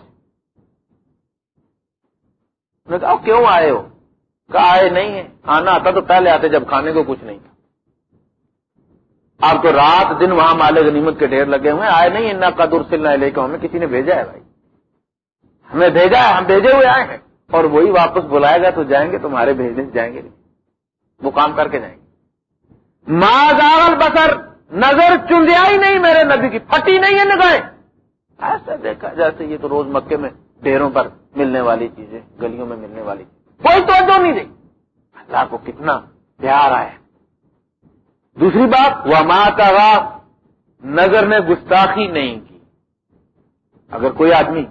کہا کیوں آئے ہو؟ کہا، آئے نہیں ہے آنا آتا تو پہلے آتے جب کھانے کو کچھ نہیں تھا۔ آپ تو رات دن وہاں مالے غنیمت کے ڈھیر لگے ہوئے آئے نہیں ان قدر سلنا لے کے ہمیں کسی نے بھیجا ہے بھائی۔ ہمیں بھیجا ہے، ہم بھیجے ہوئے آئے ہیں۔ اور وہی واپس بلائے گا تو جائیں گے، تمہارے بھیجنے سے جائیں گے وہ کام کر کے جائیں گے۔ ماں بسر نظر چندیا ہی نہیں میرے نبی کی، پھٹی نہیں ہے نگاہیں۔ ایسا دیکھا جیسے یہ تو روز مکے میں ڈیروں پر ملنے والی چیزیں، گلیوں میں ملنے والی کوئی توجہ نہیں دے اللہ کو کتنا پیار آیا۔ دوسری بات وہ ماں کا نظر نے گستاخی نہیں کی۔ اگر کوئی آدمی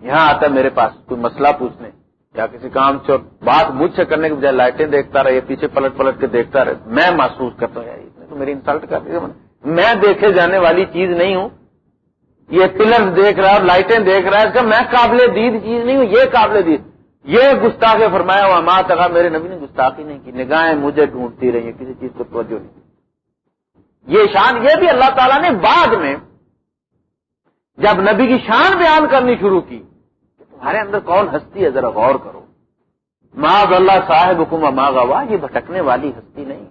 یہاں آتا ہے میرے پاس، کوئی مسئلہ پوچھنے، یا کسی کام سے بات مجھ سے کرنے کے بجائے لائٹیں دیکھتا رہے، پیچھے پلٹ پلٹ کے دیکھتا رہے، میں محسوس کرتا ہوں، یار تو میری انسلٹ کر دی میں دیکھے جانے والی چیز نہیں ہوں۔ یہ پلر دیکھ رہا ہے، لائٹیں دیکھ رہا ہے میں قابل دید چیز نہیں ہوں، یہ قابل دید۔ یہ گستاخ فرمایا ہوا ماں تک میرے نبی نے گستاخی نہیں کی، نگاہیں مجھے ڈھونڈتی رہی ہیں، کسی چیز کو توجہ نہیں یہ شان یہ بھی اللہ تعالیٰ نے بعد میں جب نبی کی شان بیان کرنی شروع کی تمہارے اندر کون ہستی ہے، ذرا غور کرو۔ ماں اللہ صاحب حکم ماں گوا یہ بھٹکنے والی ہستی نہیں۔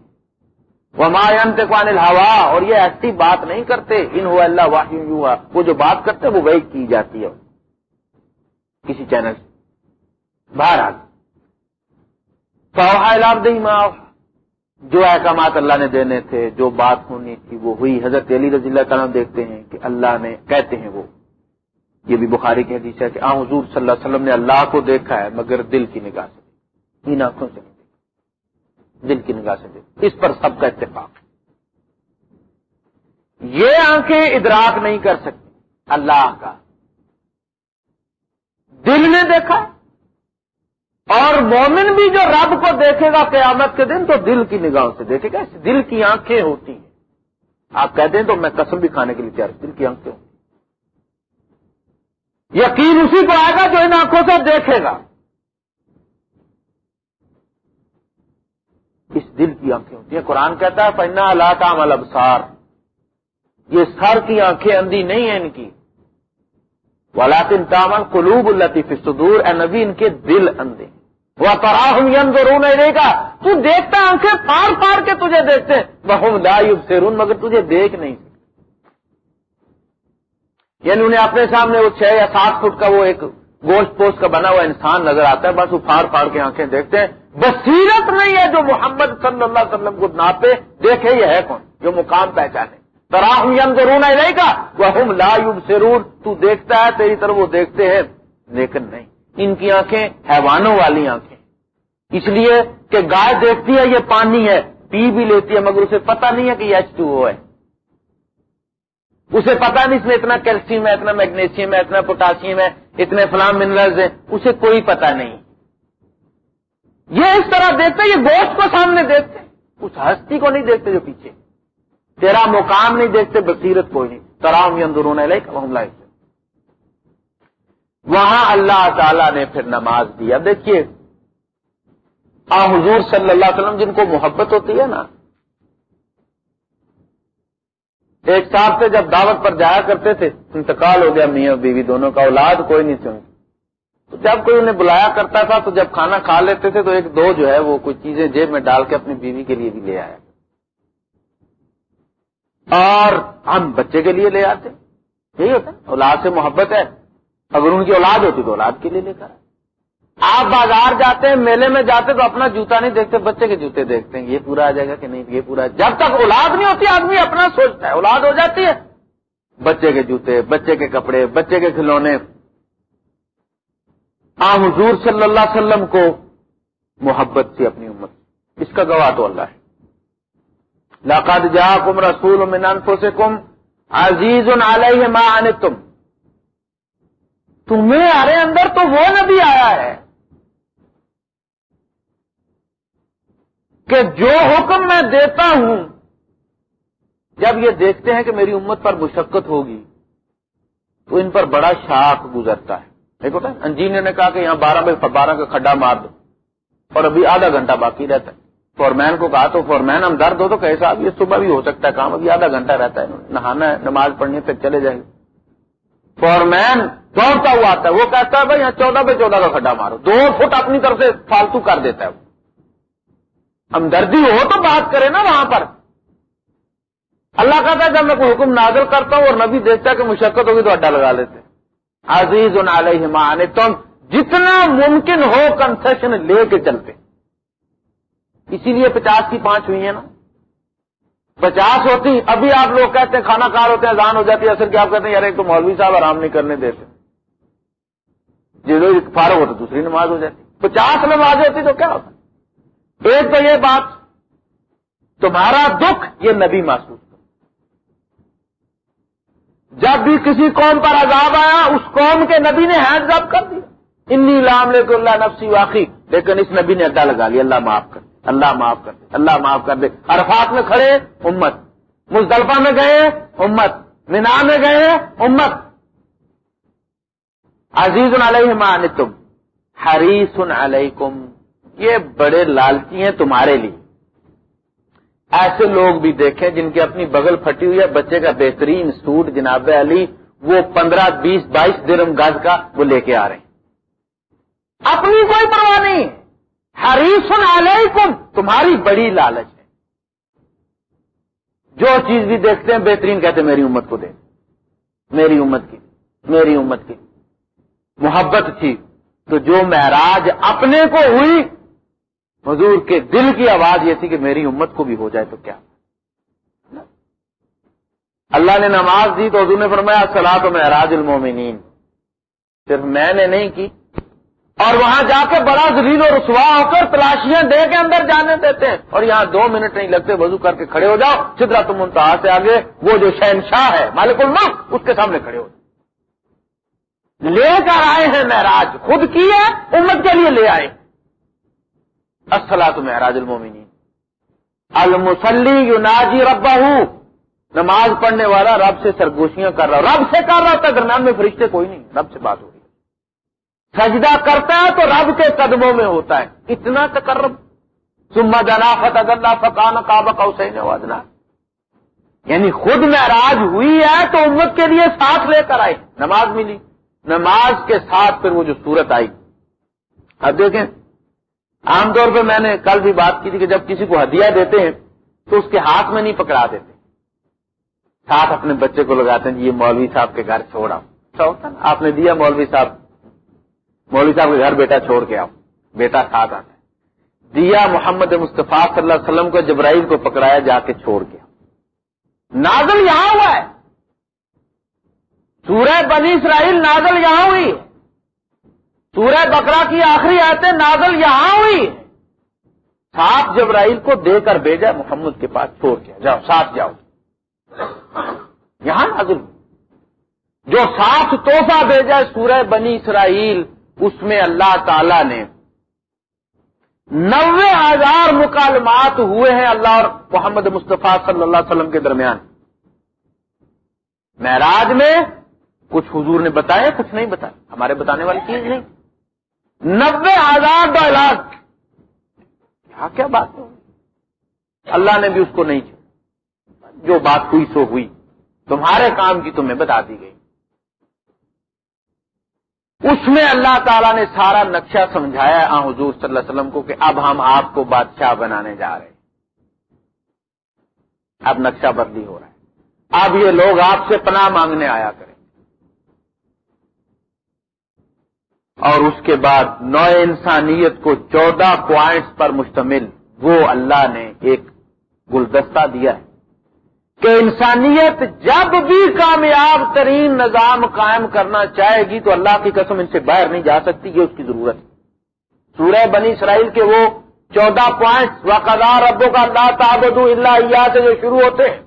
وہ ماں الحوا اور یہ ایسی بات نہیں کرتے، ان ہوا اللہ واہ وہ جو بات کرتے وہ وہی کی جاتی ہے۔ کسی چینل سے باہر آ تو ماں جو احکامات اللہ نے دینے تھے، جو بات ہونی تھی، وہ ہوئی۔ حضرت علی رضی اللہ تعالیٰ دیکھتے ہیں کہ اللہ نے، کہتے ہیں وہ۔ یہ بھی بخاری کی حدیث ہے کہ آ حضور صلی اللہ علیہ وسلم نے اللہ کو دیکھا ہے، مگر دل کی نگاہ سے ان آنکھوں سے نہیں دیکھا۔ دل کی نگاہ سے دیکھا۔ اس پر سب کا اتفاق۔ یہ آنکھیں ادراک نہیں کر سکتی۔ اللہ کا۔ دل نے دیکھا۔ اور مومن بھی جو رب کو دیکھے گا قیامت کے دن تو دل کی نگاہوں سے دیکھے گا دل کی آنکھیں ہوتی ہیں۔ آپ کہتے ہیں تو میں قسم بھی کھانے کے لیے تیار دل کی آنکھیں یقین اسی کو آئے گا جو ان آنکھوں سے دیکھے گا۔ اس دل کی آنکھیں ہوتی ہیں۔ قرآن کہتا ہے پہنا اللہ تعمل ابسار یہ سر کی آنکھیں اندھی نہیں ہیں ان کی۔ ولاطن تامل قلوب الطیف صدور اے نبی، ان کے دل اندھے۔ وہ تراہم یم ضرور نہیں دے گا تو دیکھتا آنکھیں پار پار کے تجھے دیکھتے وہ لا سیرون مگر تجھے دیکھ نہیں یعنی انہیں اپنے سامنے وہ چھ یا سات فٹ کا وہ ایک گوشت پوش کا بنا ہوا انسان نظر آتا ہے، بس وہ پھاڑ پھاڑ کے آنکھیں دیکھتے ہیں۔ بصیرت نہیں ہے جو محمد صلی اللہ علیہ وسلم کو ناپے، دیکھے یہ ہے کون؟ جو مقام پہچانے۔ تراہم یم ضرور نہیں کا وہ ہم لا سرور تو دیکھتا ہے، تیری طرف وہ دیکھتے ہیں، لیکن نہیں۔ ان کی آنکھیں حیوانوں والی آنکھیں۔ اس لیے کہ گائے دیکھتی ہے یہ پانی ہے، پی بھی لیتی ہے، مگر اسے پتہ نہیں ہے کہ یہ ایچ ٹو او ہے۔ اسے پتا نہیں اس میں اتنا کیلشیم ہے، اتنا میگنیشیم ہے، اتنا پوٹاشیم ہے، اتنے فلام منرلز ہیں، اسے کوئی پتا نہیں۔ یہ اس طرح دیکھتے، یہ گوشت کو سامنے دیکھتے۔ اس ہستی کو نہیں دیکھتے جو پیچھے۔ تیرا مقام نہیں دیکھتے، بصیرت کوئی نہیں۔ ترام اندرون لائک وہاں اللہ تعالی نے پھر نماز دیا۔ دیکھیے، آ حضور صلی اللہ علیہ وسلم جن کو محبت ہوتی ہے نا، ایک صاحب سے جب دعوت پر جایا کرتے تھے، انتقال ہو گیا میاں بیوی دونوں کا، اولاد کوئی نہیں سن تو جب کوئی انہیں بلایا کرتا تھا، تو جب کھانا کھا لیتے تھے، تو ایک دو جو ہے وہ کچھ چیزیں جیب میں ڈال کے اپنی بیوی کے لیے بھی لے آیا اور ہم بچے کے لیے لے آتے۔ یہی ہوتا ہے، اولاد سے محبت ہے۔ اگر ان کی اولاد ہوتی تو اولاد کے لیے لے کر آپ بازار جاتے ہیں، میلے میں جاتے تو اپنا جوتا نہیں دیکھتے، بچے کے جوتے دیکھتے ہیں۔ یہ پورا آ جائے گا کہ نہیں، یہ پورا۔ جب تک اولاد نہیں ہوتی، آدمی اپنا سوچتا ہے، اولاد ہو جاتی ہے۔ بچے کے جوتے، بچے کے کپڑے، بچے کے کھلونے۔ آ حضور صلی اللہ علیہ وسلم کو محبت سے اپنی امت۔ اس کا گواہ تو اللہ ہے۔ لاقاد جا کم رسول سے کم عزیز علیہ ما آنے تم تمہیں آرے اندر تو وہ نبی آیا ہے کہ جو حکم میں دیتا ہوں، جب یہ دیکھتے ہیں کہ میری امت پر مشقت ہوگی، تو ان پر بڑا شاخ گزرتا ہے۔ دیکھو انجینئر نے کہا کہ یہاں بارہ بجے بارہ کا کھڈا مار دو، اور ابھی آدھا گھنٹہ باقی رہتا ہے۔ فورمین کو کہا تو فورمین ہم درد ہو تو کیسا؟ اب یہ صبح بھی ہو سکتا ہے کام، ابھی آدھا گھنٹہ رہتا ہے۔ نہانا ہے، نماز پڑھنی پھر چلے جائیں گے فورمین دوڑتا ہوا آتا ہے۔ وہ کہتا ہے، بھائی، یہاں چودہ پہ چودہ کا کھڈا مارو۔ دو فٹ اپنی طرف سے فالتو کر دیتا ہے وہ۔ ہمدردی ہو تو بات کرے نا وہاں پر۔ اللہ کہتا ہے، جب میں کوئی حکم نازل کرتا ہوں اور نبی دیکھتا ہے کہ مشقت ہوگی تو اڈا لگا لیتے عزیز علیہ مان تم جتنا ممکن ہو کنسیشن لے کے چلتے۔ اسی لیے پچاس کی پانچ ہوئی ہیں نا۔ پچاس ہوتی، ابھی آپ لوگ کہتے ہیں کھانا کھا ہوتے ہیں، اذان ہو جاتی ہے اصل کیا؟ آپ کہتے ہیں، یار، ایک تو مولوی صاحب آرام نہیں کرنے دیتے۔ جی، جو فارغ ہوتے، دوسری نماز ہو جاتی۔ پچاس نماز ہوتی تو کیا ہوتا؟ ایک تو یہ بات، تمہارا دکھ یہ نبی محسوس کر جب بھی کسی قوم پر عذاب آیا، اس قوم کے نبی نے ہینڈ اپ کر دیا۔ انی لام لے اللہ نفسی واقعی لیکن اس نبی نے اڈا لگا لیا، اللہ معاف کر۔ اللہ معاف کر دے، اللہ معاف کر دے۔ عرفات میں کھڑے، امت۔ مزدلفہ میں گئے، امت۔ مینا میں گئے، امت۔ عزیز علیہ مان تم حریص علیکم۔ یہ بڑے لالچی ہیں تمہارے لیے۔ ایسے لوگ بھی دیکھیں جن کی اپنی بغل پھٹی ہوئی ہے، بچے کا بہترین سوٹ جناب علی، وہ پندرہ، بیس، بائیس درم گز کا وہ لے کے آ رہے ہیں۔ اپنی کوئی پرواہ نہیں۔ ہریسن علیکم، تمہاری بڑی لالچ ہے۔ جو چیز بھی دیکھتے ہیں، بہترین کہتے ہیں، میری امت کو دے میری امت کی، میری امت کی۔ محبت تھی۔ تو جو معراج اپنے کو ہوئی، حضور کے دل کی آواز یہ تھی کہ میری امت کو بھی ہو جائے تو کیا؟ اللہ نے نماز دی تو حضور نے فرمایا سلا تو میں المومنین۔ صرف میں نے نہیں کی اور وہاں جا کے بڑا زلیل و رسوا ہو کر تلاشیاں دے کے اندر جانے دیتے ہیں۔ اور یہاں دو منٹ نہیں لگتے، وضو کر کے کھڑے ہو جاؤ۔ چدرا تم انتہا سے آگے وہ جو شہنشاہ ہے، مالک الملک، اس کے سامنے کھڑے ہو لے کر آئے ہیں معراج، خود کی ہے، امت کے لیے لے آئے۔ اصلا تو محراج المومنی المسلی یوناجی ربا نماز پڑھنے والا رب سے سرگوشیاں کر رہا، رب سے کر رہا ہوتا درمیان میں فرشتے کوئی نہیں، رب سے بات ہو۔ رہی سجدہ کرتا ہے تو رب کے قدموں میں ہوتا ہے۔ اتنا تقرب۔ سما جنا فتح اللہ فقان کعبہ کا حسین وادنا یعنی خود معراج ہوئی ہے تو امت کے لیے ساتھ لے کر آئے نماز ملی۔ نماز کے ساتھ پھر وہ جو صورت آئی۔ اب دیکھیں، عام طور پہ میں نے کل بھی بات کی تھی کہ جب کسی کو ہدیہ دیتے ہیں تو اس کے ہاتھ میں نہیں پکڑا دیتے۔ ساتھ اپنے بچے کو لگاتے ہیں جی یہ مولوی صاحب کے گھر چھوڑا۔ اچھا ہوتا نا، آپ نے دیا مولوی صاحب۔ مولوی صاحب کے گھر بیٹا چھوڑ کے آؤ۔ بیٹا ساتھ آتا ہے۔ دیا محمد مصطفیٰ صلی اللہ علیہ وسلم کو جبرائیل کو پکڑایا جا کے چھوڑ گیا نازل یہاں ہوا ہے۔ سورہ بنی اسرائیل نازل یہاں ہوئی۔ سورہ بکرا کی آخری آیتیں نازل یہاں ہوئی۔ سات جبرائیل کو دے کر بھیجا، محمد کے پاس چھوڑ کے جاؤ، ساتھ جاؤ۔ یہاں نازل۔ جو ساتھ توحفہ بھیجا سورہ بنی اسرائیل اس میں اللہ تعالی نے نوے ہزار مکالمات ہوئے ہیں اللہ اور محمد مصطفیٰ صلی اللہ علیہ وسلم کے درمیان۔ معراج میں کچھ حضور نے بتایا، کچھ نہیں بتایا۔ ہمارے بتانے والی چیز نہیں۔ نبے ہزار ڈالر۔ کیا بات ہو اللہ نے بھی اس کو نہیں کیا۔ جو بات ہوئی سو ہوئی۔ تمہارے کام کی تمہیں بتا دی گئی۔ اس میں اللہ تعالیٰ نے سارا نقشہ سمجھایا آ حضور صلی اللہ علیہ وسلم کو کہ اب ہم آپ کو بادشاہ بنانے جا رہے ہیں۔ اب نقشہ بدلی ہو رہا ہے۔ اب یہ لوگ آپ سے پناہ مانگنے آیا کریں۔ اور اس کے بعد نو انسانیت کو چودہ پوائنٹس پر مشتمل وہ اللہ نے ایک گلدستہ دیا ہے۔ کہ انسانیت جب بھی کامیاب ترین نظام قائم کرنا چاہے گی تو اللہ کی قسم ان سے باہر نہیں جا سکتی، یہ اس کی ضرورت ہے۔ سورہ بنی اسرائیل کے وہ چودہ پوائنٹ وقدار ابو کا اللہ تعبد اللہ سے جو شروع ہوتے ہیں۔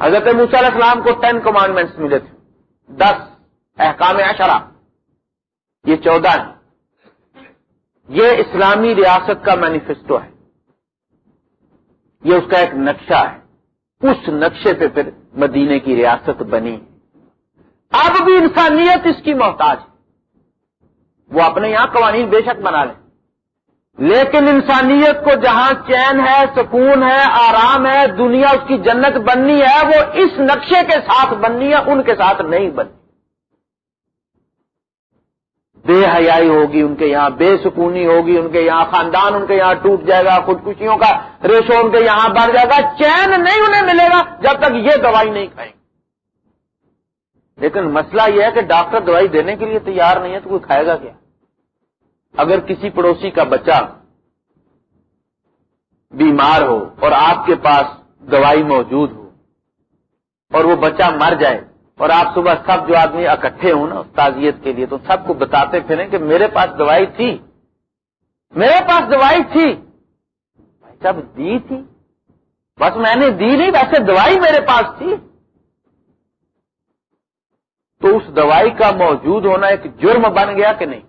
حضرت علیہ السلام کو ٹین کمانڈمنٹس ملے تھے۔ دس احکام اشرا یہ چودہ ہیں۔ یہ اسلامی ریاست کا مینیفیسٹو ہے۔ یہ اس کا ایک نقشہ ہے۔ اس نقشے پہ پھر مدینے کی ریاست بنی۔ اب بھی انسانیت اس کی محتاج ہے۔ وہ اپنے یہاں قوانین بے شک بنا لیں لیکن انسانیت کو جہاں چین ہے، سکون ہے، آرام ہے، دنیا اس کی جنت بننی ہے، وہ اس نقشے کے ساتھ بننی ہے، ان کے ساتھ نہیں بننی۔ بے حیائی ہوگی ان کے یہاں، بے سکونی ہوگی ان کے یہاں، خاندان ان کے یہاں ٹوٹ جائے گا، خودکشیوں کا ریشو ان کے یہاں بڑھ جائے گا، چین نہیں انہیں ملے گا جب تک یہ دوائی نہیں کھائیں لیکن مسئلہ یہ ہے کہ ڈاکٹر دوائی دینے کے لیے تیار نہیں ہے تو کوئی کھائے گا کیا؟ اگر کسی پڑوسی کا بچہ بیمار ہو اور آپ کے پاس دوائی موجود ہو اور وہ بچہ مر جائے اور آپ صبح سب جو آدمی اکٹھے ہوں نا تعزیت کے لیے تو سب کو بتاتے پھریں کہ میرے پاس دوائی تھی۔ میرے پاس دوائی تھی۔ جب دی تھی۔ بس میں نے دی نہیں، ویسے دوائی میرے پاس تھی۔ تو اس دوائی کا موجود ہونا ایک جرم بن گیا کہ نہیں؟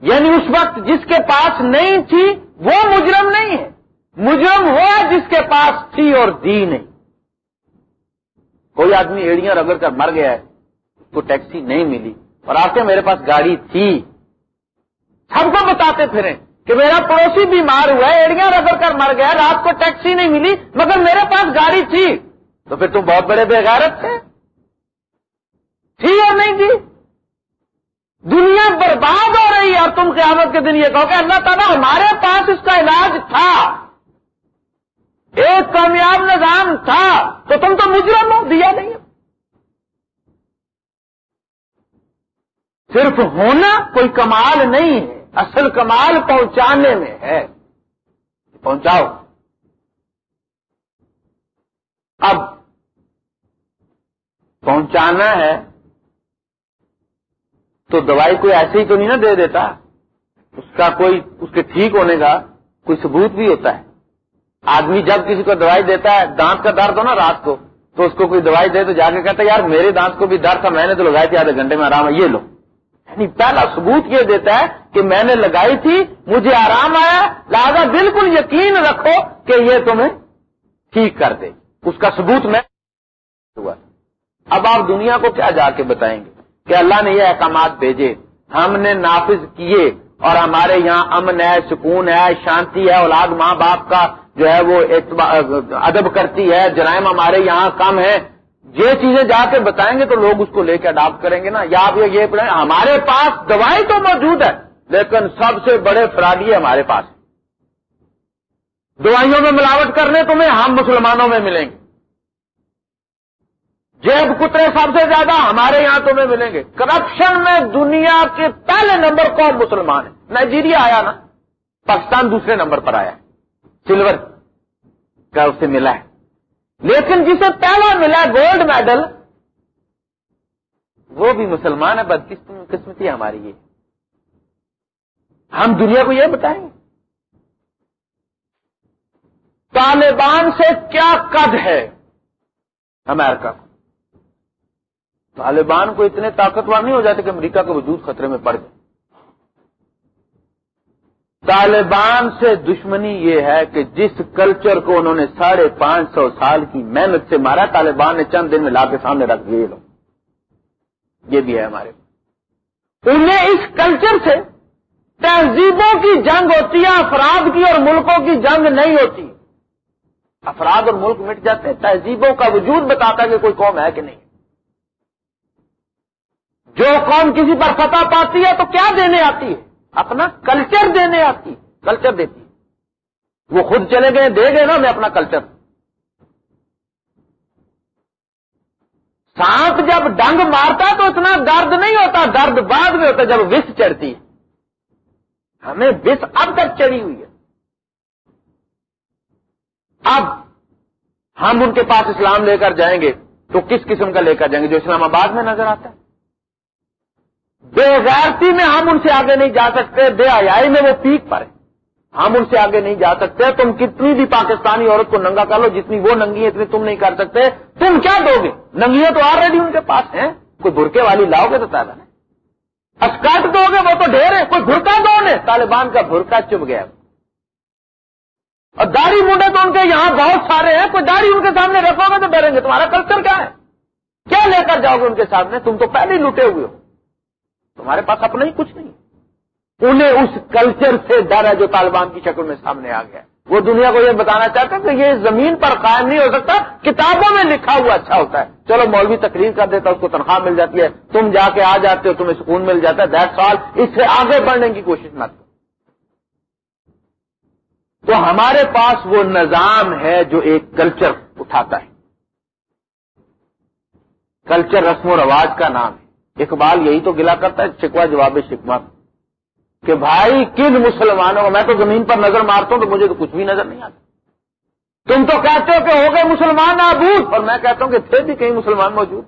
یعنی اس وقت جس کے پاس نہیں تھی، وہ مجرم نہیں ہے۔ مجرم ہوا جس کے پاس تھی اور دی نہیں۔ کوئی آدمی ایڑیاں رگڑ کر مر گیا ہے اس کو ٹیکسی نہیں ملی اور آپ کے میرے پاس گاڑی تھی۔ سب کو بتاتے پھریں کہ میرا پڑوسی بیمار ہوا ہے، ایڑیاں رگڑ کر مر گیا رات کو ٹیکسی نہیں ملی، مگر میرے پاس گاڑی تھی۔ تو پھر تم بہت بڑے بےغیرت تھے۔ تھی اور نہیں تھی؟ دنیا برباد ہو رہی ہے اور تم قیامت کے دن یہ کہو کہ اللہ تعالیٰ ہمارے پاس اس کا علاج تھا۔ ایک کامیاب نظام تھا تو تم تو مجرم ہو، دیا نہیں۔ صرف ہونا کوئی کمال نہیں ہے، اصل کمال پہنچانے میں ہے۔ پہنچاؤ۔ اب پہنچانا ہے تو دوائی کوئی ایسے ہی تو نہیں نا دے دیتا؟ اس کا کوئی، اس کے ٹھیک ہونے کا کوئی ثبوت بھی ہوتا ہے۔ آدمی جب کسی کو دوائی دیتا ہے، دانت کا درد ہو نا رات کو، تو اس کو کوئی دوائی دے تو جا کے کہتا ہے، یار میرے دانت کو بھی درد تھا، میں نے تو لگائی تھی، آدھے گھنٹے میں آرام ہے، یہ لو۔ یعنی پہلا ثبوت یہ دیتا ہے کہ میں نے لگائی تھی، مجھے آرام آیا، لہذا بالکل یقین رکھو کہ یہ تمہیں ٹھیک کر دے۔ اس کا ثبوت میں اب آپ دنیا کو کیا جا کے بتائیں گے؟ کہ اللہ نے یہ احکامات بھیجے، ہم نے نافذ کیے، اور ہمارے یہاں امن ہے، سکون ہے، شانتی ہے، اولاد ماں باپ کا جو ہے وہ ادب کرتی ہے، جرائم ہمارے یہاں کم ہے یہ چیزیں جا کے بتائیں گے تو لوگ اس کو لے کے اڈاپٹ کریں گے نا۔ یا آپ یہ پڑھیں، ہمارے پاس دوائی تو موجود ہے، لیکن سب سے بڑے فراڈی ہمارے پاس دوائیوں میں ملاوٹ کرنے تمہیں ہم مسلمانوں میں ملیں گے۔ جیب کترے سب سے زیادہ ہمارے یہاں تمہیں ملیں گے۔ کرپشن میں دنیا کے پہلے نمبر کون مسلمان ہے؟ نائجیریا آیا نا، پاکستان دوسرے نمبر پر آیا۔ سلور۔ کا اسے ملا ہے۔ لیکن جسے پہلا ملا گولڈ میڈل وہ بھی مسلمان ہے بد قسمتی ہماری یہ۔ ہم دنیا کو یہ بتائیں۔ گے طالبان سے کیا قد ہے امریکہ کو؟ طالبان کو اتنے طاقتور نہیں ہو جاتے کہ امریکہ کا وجود خطرے میں پڑ جائے طالبان سے دشمنی یہ ہے کہ جس کلچر کو انہوں نے ساڑھے پانچ سو سال کی محنت سے مارا، طالبان نے چند دن میں لا کے سامنے رکھ دیے لوگ یہ بھی ہے ہمارے۔ انہیں اس کلچر سے تہذیبوں کی جنگ ہوتی ہے، افراد کی اور ملکوں کی جنگ نہیں ہوتی۔ افراد اور ملک مٹ جاتے ہیں، تہذیبوں کا وجود بتاتا ہے کہ کوئی قوم ہے کہ نہیں۔ جو قوم کسی پر فتح پاتی ہے تو کیا دینے آتی ہے؟ اپنا کلچر دینے آتی کلچر دیتی وہ خود چلے گئے، دے گئے نا میں اپنا کلچر سانپ جب ڈنگ مارتا تو اتنا درد نہیں ہوتا، درد بعد میں ہوتا جب وس چڑھتی ہمیں وس اب تک چڑھی ہوئی ہے۔ اب ہم ان کے پاس اسلام لے کر جائیں گے تو کس قسم کا لے کر جائیں گے جو اسلام آباد میں نظر آتا ہے؟ بے غیرتی میں ہم ان سے آگے نہیں جا سکتے، بے حیائی میں وہ پیک پر ہے ہم ان سے آگے نہیں جا سکتے، تم کتنی بھی پاکستانی عورت کو ننگا کر لو، جتنی وہ ننگی ہے اتنی تم نہیں کر سکتے۔ تم کیا دو گے؟ ننگیاں تو آلریڈی ان کے پاس ہیں۔ کوئی برکے والی لاؤ گے تو تعداد ہے۔ اسکرٹ دو گے، وہ تو ڈھیر ہے کوئی برکا دو نے طالبان کا برکا چپ گیا۔ اور داڑھی منڈے تو ان کے یہاں بہت سارے ہیں۔ کوئی داڑھی ان کے سامنے رکھو گے تو ڈریں گے۔ تمہارا کلچر کیا ہے؟ کیا لے کر جاؤ گے ان کے سامنے؟ تم تو پہلے ہی لوٹے ہوئے ہو۔ تمہارے پاس اپنا ہی کچھ نہیں۔ انہیں اس کلچر سے ڈر ہے جو طالبان کی شکل میں سامنے آ گیا۔ وہ دنیا کو یہ بتانا چاہتے ہیں کہ یہ زمین پر قائم نہیں ہو سکتا، کتابوں میں لکھا ہوا اچھا ہوتا ہے۔ چلو، مولوی تقریر کر دیتا اس کو تنخواہ مل جاتی ہے۔ تم جا کے آ جاتے ہو، تمہیں سکون مل جاتا ہے۔ دیٹ سال اس سے آگے بڑھنے کی کوشش نہ کرو۔ تو ہمارے پاس وہ نظام ہے جو ایک کلچر اٹھاتا ہے۔ کلچر رسم و رواج کا نام ہے۔ اقبال یہی تو گلا کرتا ہے شکوا جواب شکوا کہ بھائی، کن مسلمانوں کو؟ میں تو زمین پر نظر مارتا ہوں تو مجھے تو کچھ بھی نظر نہیں آتا۔ تم تو کہتے ہو کہ ہو گئے مسلمان آبود اور میں کہتا ہوں کہ تھے بھی کہیں مسلمان موجود۔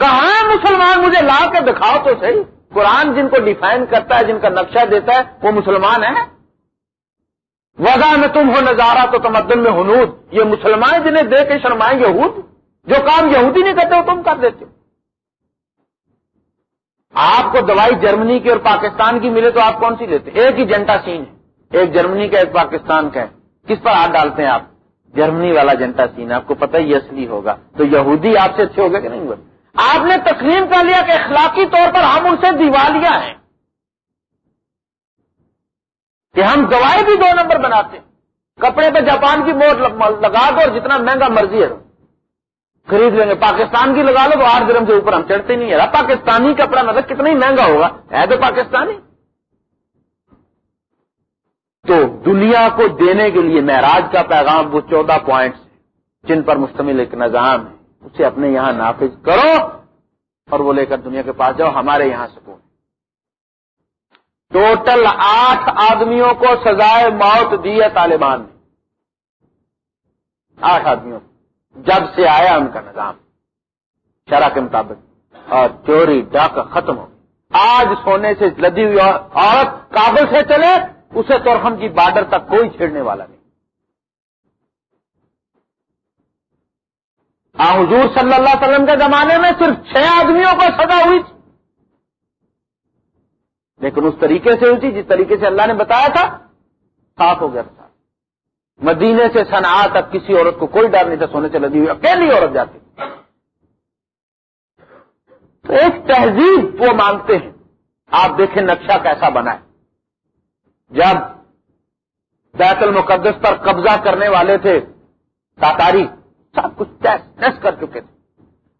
کہاں مسلمان مجھے لا کے دکھاؤ تو صحیح؟ قرآن جن کو ڈیفائن کرتا ہے، جن کا نقشہ دیتا ہے، وہ مسلمان ہے وضع میں تم ہو نظارہ تو تمدن میں ہنود یہ مسلمان جنہیں دے کے شرمائیں یہود، جو کام یہودی نہیں کرتے، وہ تم کر دیتے ہو۔ آپ کو دوائی جرمنی کی اور پاکستان کی ملے تو آپ کون سی لیتے؟ ایک ہی جنٹا سین ہے۔ ایک جرمنی کا، ایک پاکستان کا ہے۔ کس پر ہاتھ ڈالتے ہیں آپ؟ جرمنی والا جنٹا سین ہے۔ آپ کو پتہ ہی اصلی ہوگا۔ تو یہودی آپ سے اچھے ہو گئے کہ نہیں ہوئے؟ آپ نے تسلیم کر لیا کہ اخلاقی طور پر ہم ان سے دیوالیاں ہیں۔ کہ ہم دوائی بھی دو نمبر بناتے ہیں۔ کپڑے پہ جاپان کی موٹ لگا دو اور جتنا مہنگا مرضی ہے۔ خرید لیں گے۔ پاکستان کی لگا لو تو آٹھ گرم سے اوپر ہم چڑھتے نہیں ہے پاکستانی کپڑا مطلب کتنا ہی مہنگا ہوگا۔ ہے تو پاکستانی۔ تو دنیا کو دینے کے لیے معراج کا پیغام، وہ چودہ پوائنٹس جن پر مشتمل ایک نظام ہے۔ اسے اپنے یہاں نافذ کرو اور وہ لے کر دنیا کے پاس جاؤ، ہمارے یہاں سکون۔ ٹوٹل آٹھ آدمیوں کو سزائے موت دی ہے طالبان نے۔ آٹھ آدمیوں کو۔ جب سے آیا ان کا نظام، شرح کے مطابق، اور چوری ڈاک ختم ہو آج سونے سے لدی ہوئی عورت کابل سے چلے، اسے تورخم کی بارڈر تک کوئی چھیڑنے والا نہیں۔ آ، حضور صلی اللہ علیہ وسلم کے زمانے میں صرف چھ آدمیوں کو سزا ہوئی تھی۔ لیکن اس طریقے سے ہوئی تھی جس طریقے سے اللہ نے بتایا تھا، صاف ہو گیا تھا۔ مدینے سے سنا تک کسی عورت کو کوئی ڈر نہیں تھا، سونے سے لدی ہوئی، اکیلی عورت جاتی۔ تو ایک تہذیب وہ مانگتے ہیں، آپ دیکھیں نقشہ کیسا بنا ہے۔ جب بیت المقدس پر قبضہ کرنے والے تھے، تاتاری، سب کچھ ٹیسٹ کر چکے تھے۔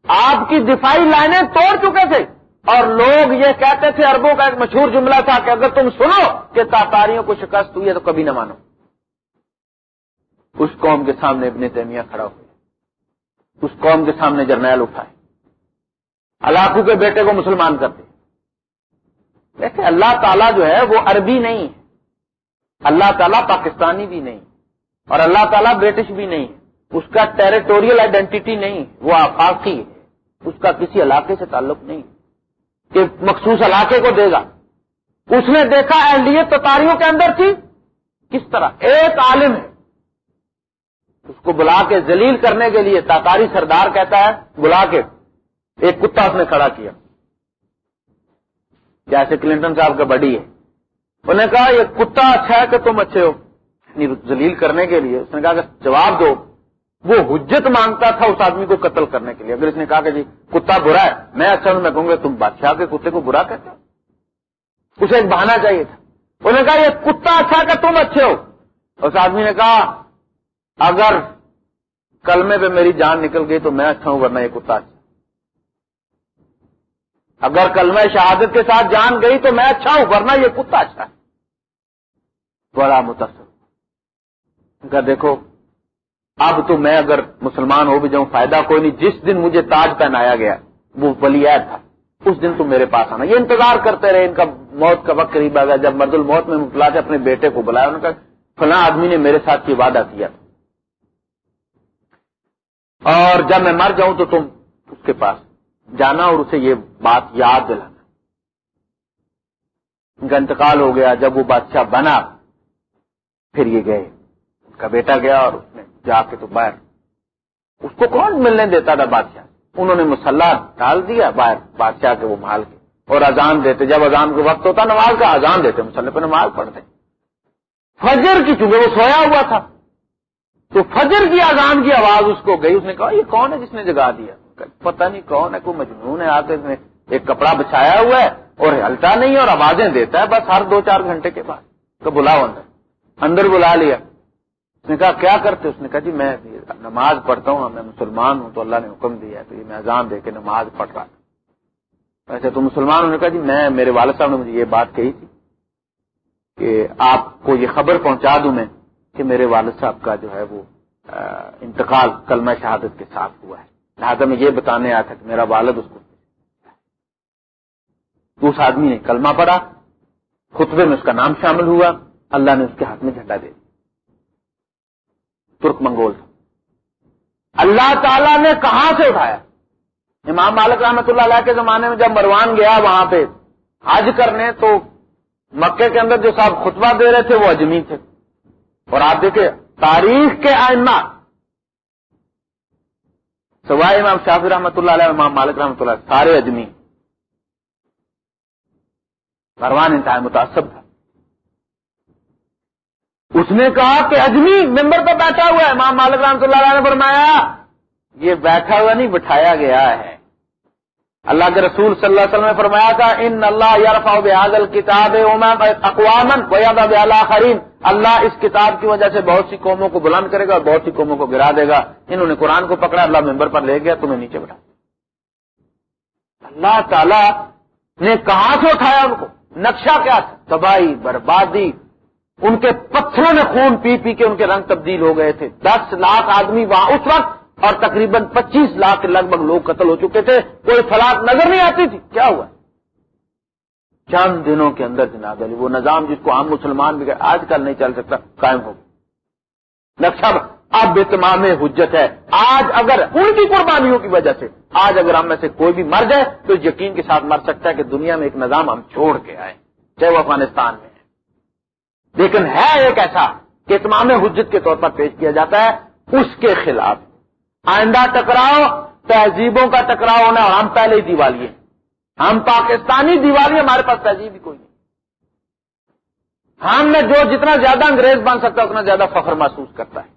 آپ کی دفاعی لائنیں توڑ چکے تھے۔ اور لوگ یہ کہتے تھے اربوں کا ایک مشہور جملہ تھا کہ اگر تم سنو کہ تاتاریوں کو شکست ہوئی ہے تو کبھی نہ مانو۔ اس قوم کے سامنے ابن تیمیہ کھڑا ہوا اس قوم کے سامنے جرنیل اٹھائے۔ علاقوں کے بیٹے کو مسلمان کرتے۔ دیکھیں، اللہ تعالیٰ جو ہے وہ عربی نہیں ہے۔ اللہ تعالیٰ پاکستانی بھی نہیں۔ اور اللہ تعالیٰ برٹش بھی نہیں۔ اس کا ٹیریٹوریل آئیڈینٹی نہیں۔ وہ آفاقی ہے۔ اس کا کسی علاقے سے تعلق نہیں۔ کہ مخصوص علاقے کو دے گا۔ اس نے دیکھا اہلیت تو تاریوں کے اندر تھی۔ کس طرح؟ ایک عالم ہے۔ اس کو بلا کے ذلیل کرنے کے لیے تاتاری سردار کہتا ہے، بلا کے۔ ایک کتا اس نے کھڑا کیا۔ جیسے کلنٹن صاحب کا بڈی ہے۔ انہوں نے کہا، یہ کتا اچھا ہے کہ تم اچھے ہو۔ یعنی ذلیل کرنے کے لیے۔ اس نے کہا کہ جواب دو، وہ حجت مانگتا تھا اس آدمی کو قتل کرنے کے لیے۔ اگر اس نے کہا کہ جی کتا برا ہے، میں اچھا ہوں، میں کہوں گا، تم بادشاہ کے کتے کو برا کہتے ہو۔ اسے ایک بہانا چاہیے تھا۔ انہوں نے کہا، یہ کتا اچھا کہ تم اچھے ہو۔ اس آدمی نے کہا اگر کلمے پہ میری جان نکل گئی تو میں اچھا ہوں، ورنہ یہ کتا اچھا۔ اگر کلمہ شہادت کے ساتھ جان گئی تو میں اچھا ہوں، ورنہ یہ کتا اچھا ہے۔ بڑا متاثر۔ کہ دیکھو، اب تو میں اگر مسلمان ہو بھی جاؤں، فائدہ کوئی نہیں۔ جس دن مجھے تاج پہنایا گیا، وہ ولیعت تھا۔ اس دن تم میرے پاس آنا۔ یہ انتظار کرتے رہے، ان کا موت کا وقت قریب آ گیا۔ جب مرد الموت میں مبتلا کے اپنے بیٹے کو بلایا، انہوں نے کہا، فلاں آدمی نے میرے ساتھ یہ وعدہ کیا تھا۔ اور جب میں مر جاؤں تو تم اس کے پاس جانا اور اسے یہ بات یاد دلانا۔ ان کا انتقال ہو گیا۔ جب وہ بادشاہ بنا، پھر یہ گئے۔ اس کا بیٹا گیا اور اس نے جا کے تو باہر۔ اس کو کون ملنے دیتا تھا بادشاہ؟ انہوں نے مسلح ڈال دیا باہر، بادشاہ کے وہ مال کے۔ اور اذان دیتے۔ جب اذان کے وقت ہوتا، نماز کا اذان دیتے، مسلح پہ نماز پڑھتے۔ فجر کی، چونکہ وہ سویا ہوا تھا۔ تو فجر کی اذان کی آواز اس کو گئی، اس نے کہا، یہ کون ہے جس نے جگا دیا؟ پتہ نہیں کون ہے، کوئی مجنون ہے آتے ایک کپڑا بچھایا ہوا ہے اور ہلتا نہیں اور آوازیں دیتا ہے بس ہر دو چار گھنٹے کے بعد۔ تو بلاؤ اندر اندر بلا لیا۔ اس نے کہا، کیا کرتے؟ اس نے کہا جی میں نماز پڑھتا ہوں، میں مسلمان ہوں، تو اللہ نے حکم دیا تو یہ میں اذان دے کے نماز پڑھ رہا تھا۔ اچھا تو مسلمان نے کہا جی میں، میرے والد صاحب نے مجھے یہ بات کہی تھی کہ آپ کو یہ خبر پہنچا دوں میں۔ کہ میرے والد صاحب کا جو ہے وہ انتقال کلمہ شہادت کے ساتھ ہوا ہے۔ لہٰذا میں یہ بتانے آیا تھا کہ میرا والد اس کو اس آدمی نے کلمہ پڑا خطبے میں اس کا نام شامل ہوا، اللہ نے اس کے ہاتھ میں جھنڈا دے دیا۔ ترک منگول تھا۔ اللہ تعالی نے کہاں سے اٹھایا؟ امام مالک رحمۃ اللہ علیہ کے زمانے میں جب مروان گیا وہاں پہ حج کرنے، تو مکے کے اندر جو صاحب خطبہ دے رہے تھے وہ اجمی تھے۔ اور آپ دیکھیں، تاریخ کے آئمہ، سوائے امام شافی رحمۃ اللہ علیہ، امام مالک رحمۃ اللہ سارے اجمی۔ پروان انتہائی متاثر تھا۔ اس نے کہا کہ اجمی ممبر پہ بیٹھا ہوا ہے۔ امام مالک رحمۃ اللہ علیہ نے فرمایا، یہ بیٹھا ہوا نہیں، بٹھایا گیا ہے۔ اللہ کے رسول صلی اللہ علیہ وسلم نے فرمایا تھا، ان اللہ یارف بحاد الکتاب اقوام خرین اللہ اس کتاب کی وجہ سے بہت سی قوموں کو بلند کرے گا اور بہت سی قوموں کو گرا دے گا۔ انہوں نے قرآن کو پکڑا، اللہ ممبر پر لے گیا، تمہیں نیچے بٹھا۔ اللہ تعالی نے کہاں سے اٹھایا ان کو؟ نقشہ کیا تھا؟ تباہی، بربادی۔ ان کے پتھروں نے خون پی پی کے ان کے رنگ تبدیل ہو گئے تھے۔ دس لاکھ آدمی وہاں اس وقت اور تقریباً پچیس لاکھ کے لگ بھگ لوگ قتل ہو چکے تھے۔ کوئی فلاق نظر نہیں آتی تھی۔ کیا ہوا؟ چند دنوں کے اندر جناب علی وہ نظام جس کو عام مسلمان بھی آج کل نہیں چل سکتا، قائم ہو۔ نقشہ اب بے تمام حجت ہے۔ آج اگر ان کی قربانیوں کی وجہ سے، آج اگر ہم میں سے کوئی بھی مر جائے، تو یقین کے ساتھ مر سکتا ہے کہ دنیا میں ایک نظام ہم چھوڑ کے آئے چاہے وہ افغانستان میں ہے۔ لیکن ہے ایک ایسا کہ تمام حجت کے طور پر پیش کیا جاتا ہے۔ اس کے خلاف آئندہ ٹکراؤ، تہذیبوں کا ٹکراؤ ہونا اور ہم پہلے ہی دیوالی ہیں ہم پاکستانی دیوالی ہمارے پاس تہذیب ہی کوئی نہیں۔ ہم میں جو جتنا زیادہ انگریز بن سکتا ہے، اتنا زیادہ فخر محسوس کرتا ہے۔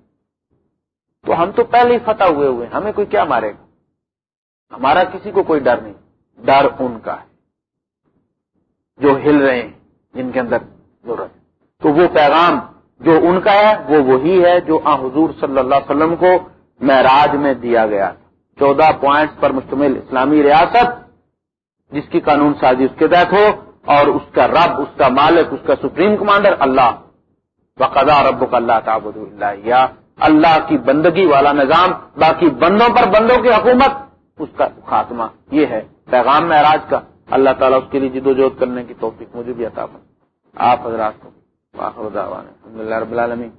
تو ہم تو پہلے ہی فتح ہوئے ہوئے ہمیں کوئی کیا مارے گا؟ ہمارا کسی کو کوئی ڈر نہیں، ڈر ان کا ہے۔ جو ہل رہے ہیں، جن کے اندر ضرورت تو وہ پیغام جو ان کا ہے، وہ وہی ہے جو آ حضور صلی اللہ علیہ وسلم کو معراج میں دیا گیا چودہ پوائنٹس پر مشتمل اسلامی ریاست جس کی قانون سازی اس کے تحت ہو اور اس کا رب، اس کا مالک، اس کا سپریم کمانڈر اللہ۔ بقضا رب اللہ تعبد اللہ یا اللہ کی بندگی والا نظام، باقی بندوں پر بندوں کی حکومت، اس کا خاتمہ۔ یہ ہے پیغام معراج کا۔ اللہ تعالیٰ اس کے لیے جد و جہد کرنے کی توفیق مجھے بھی عطا آپ حضرات کو رب العالمین۔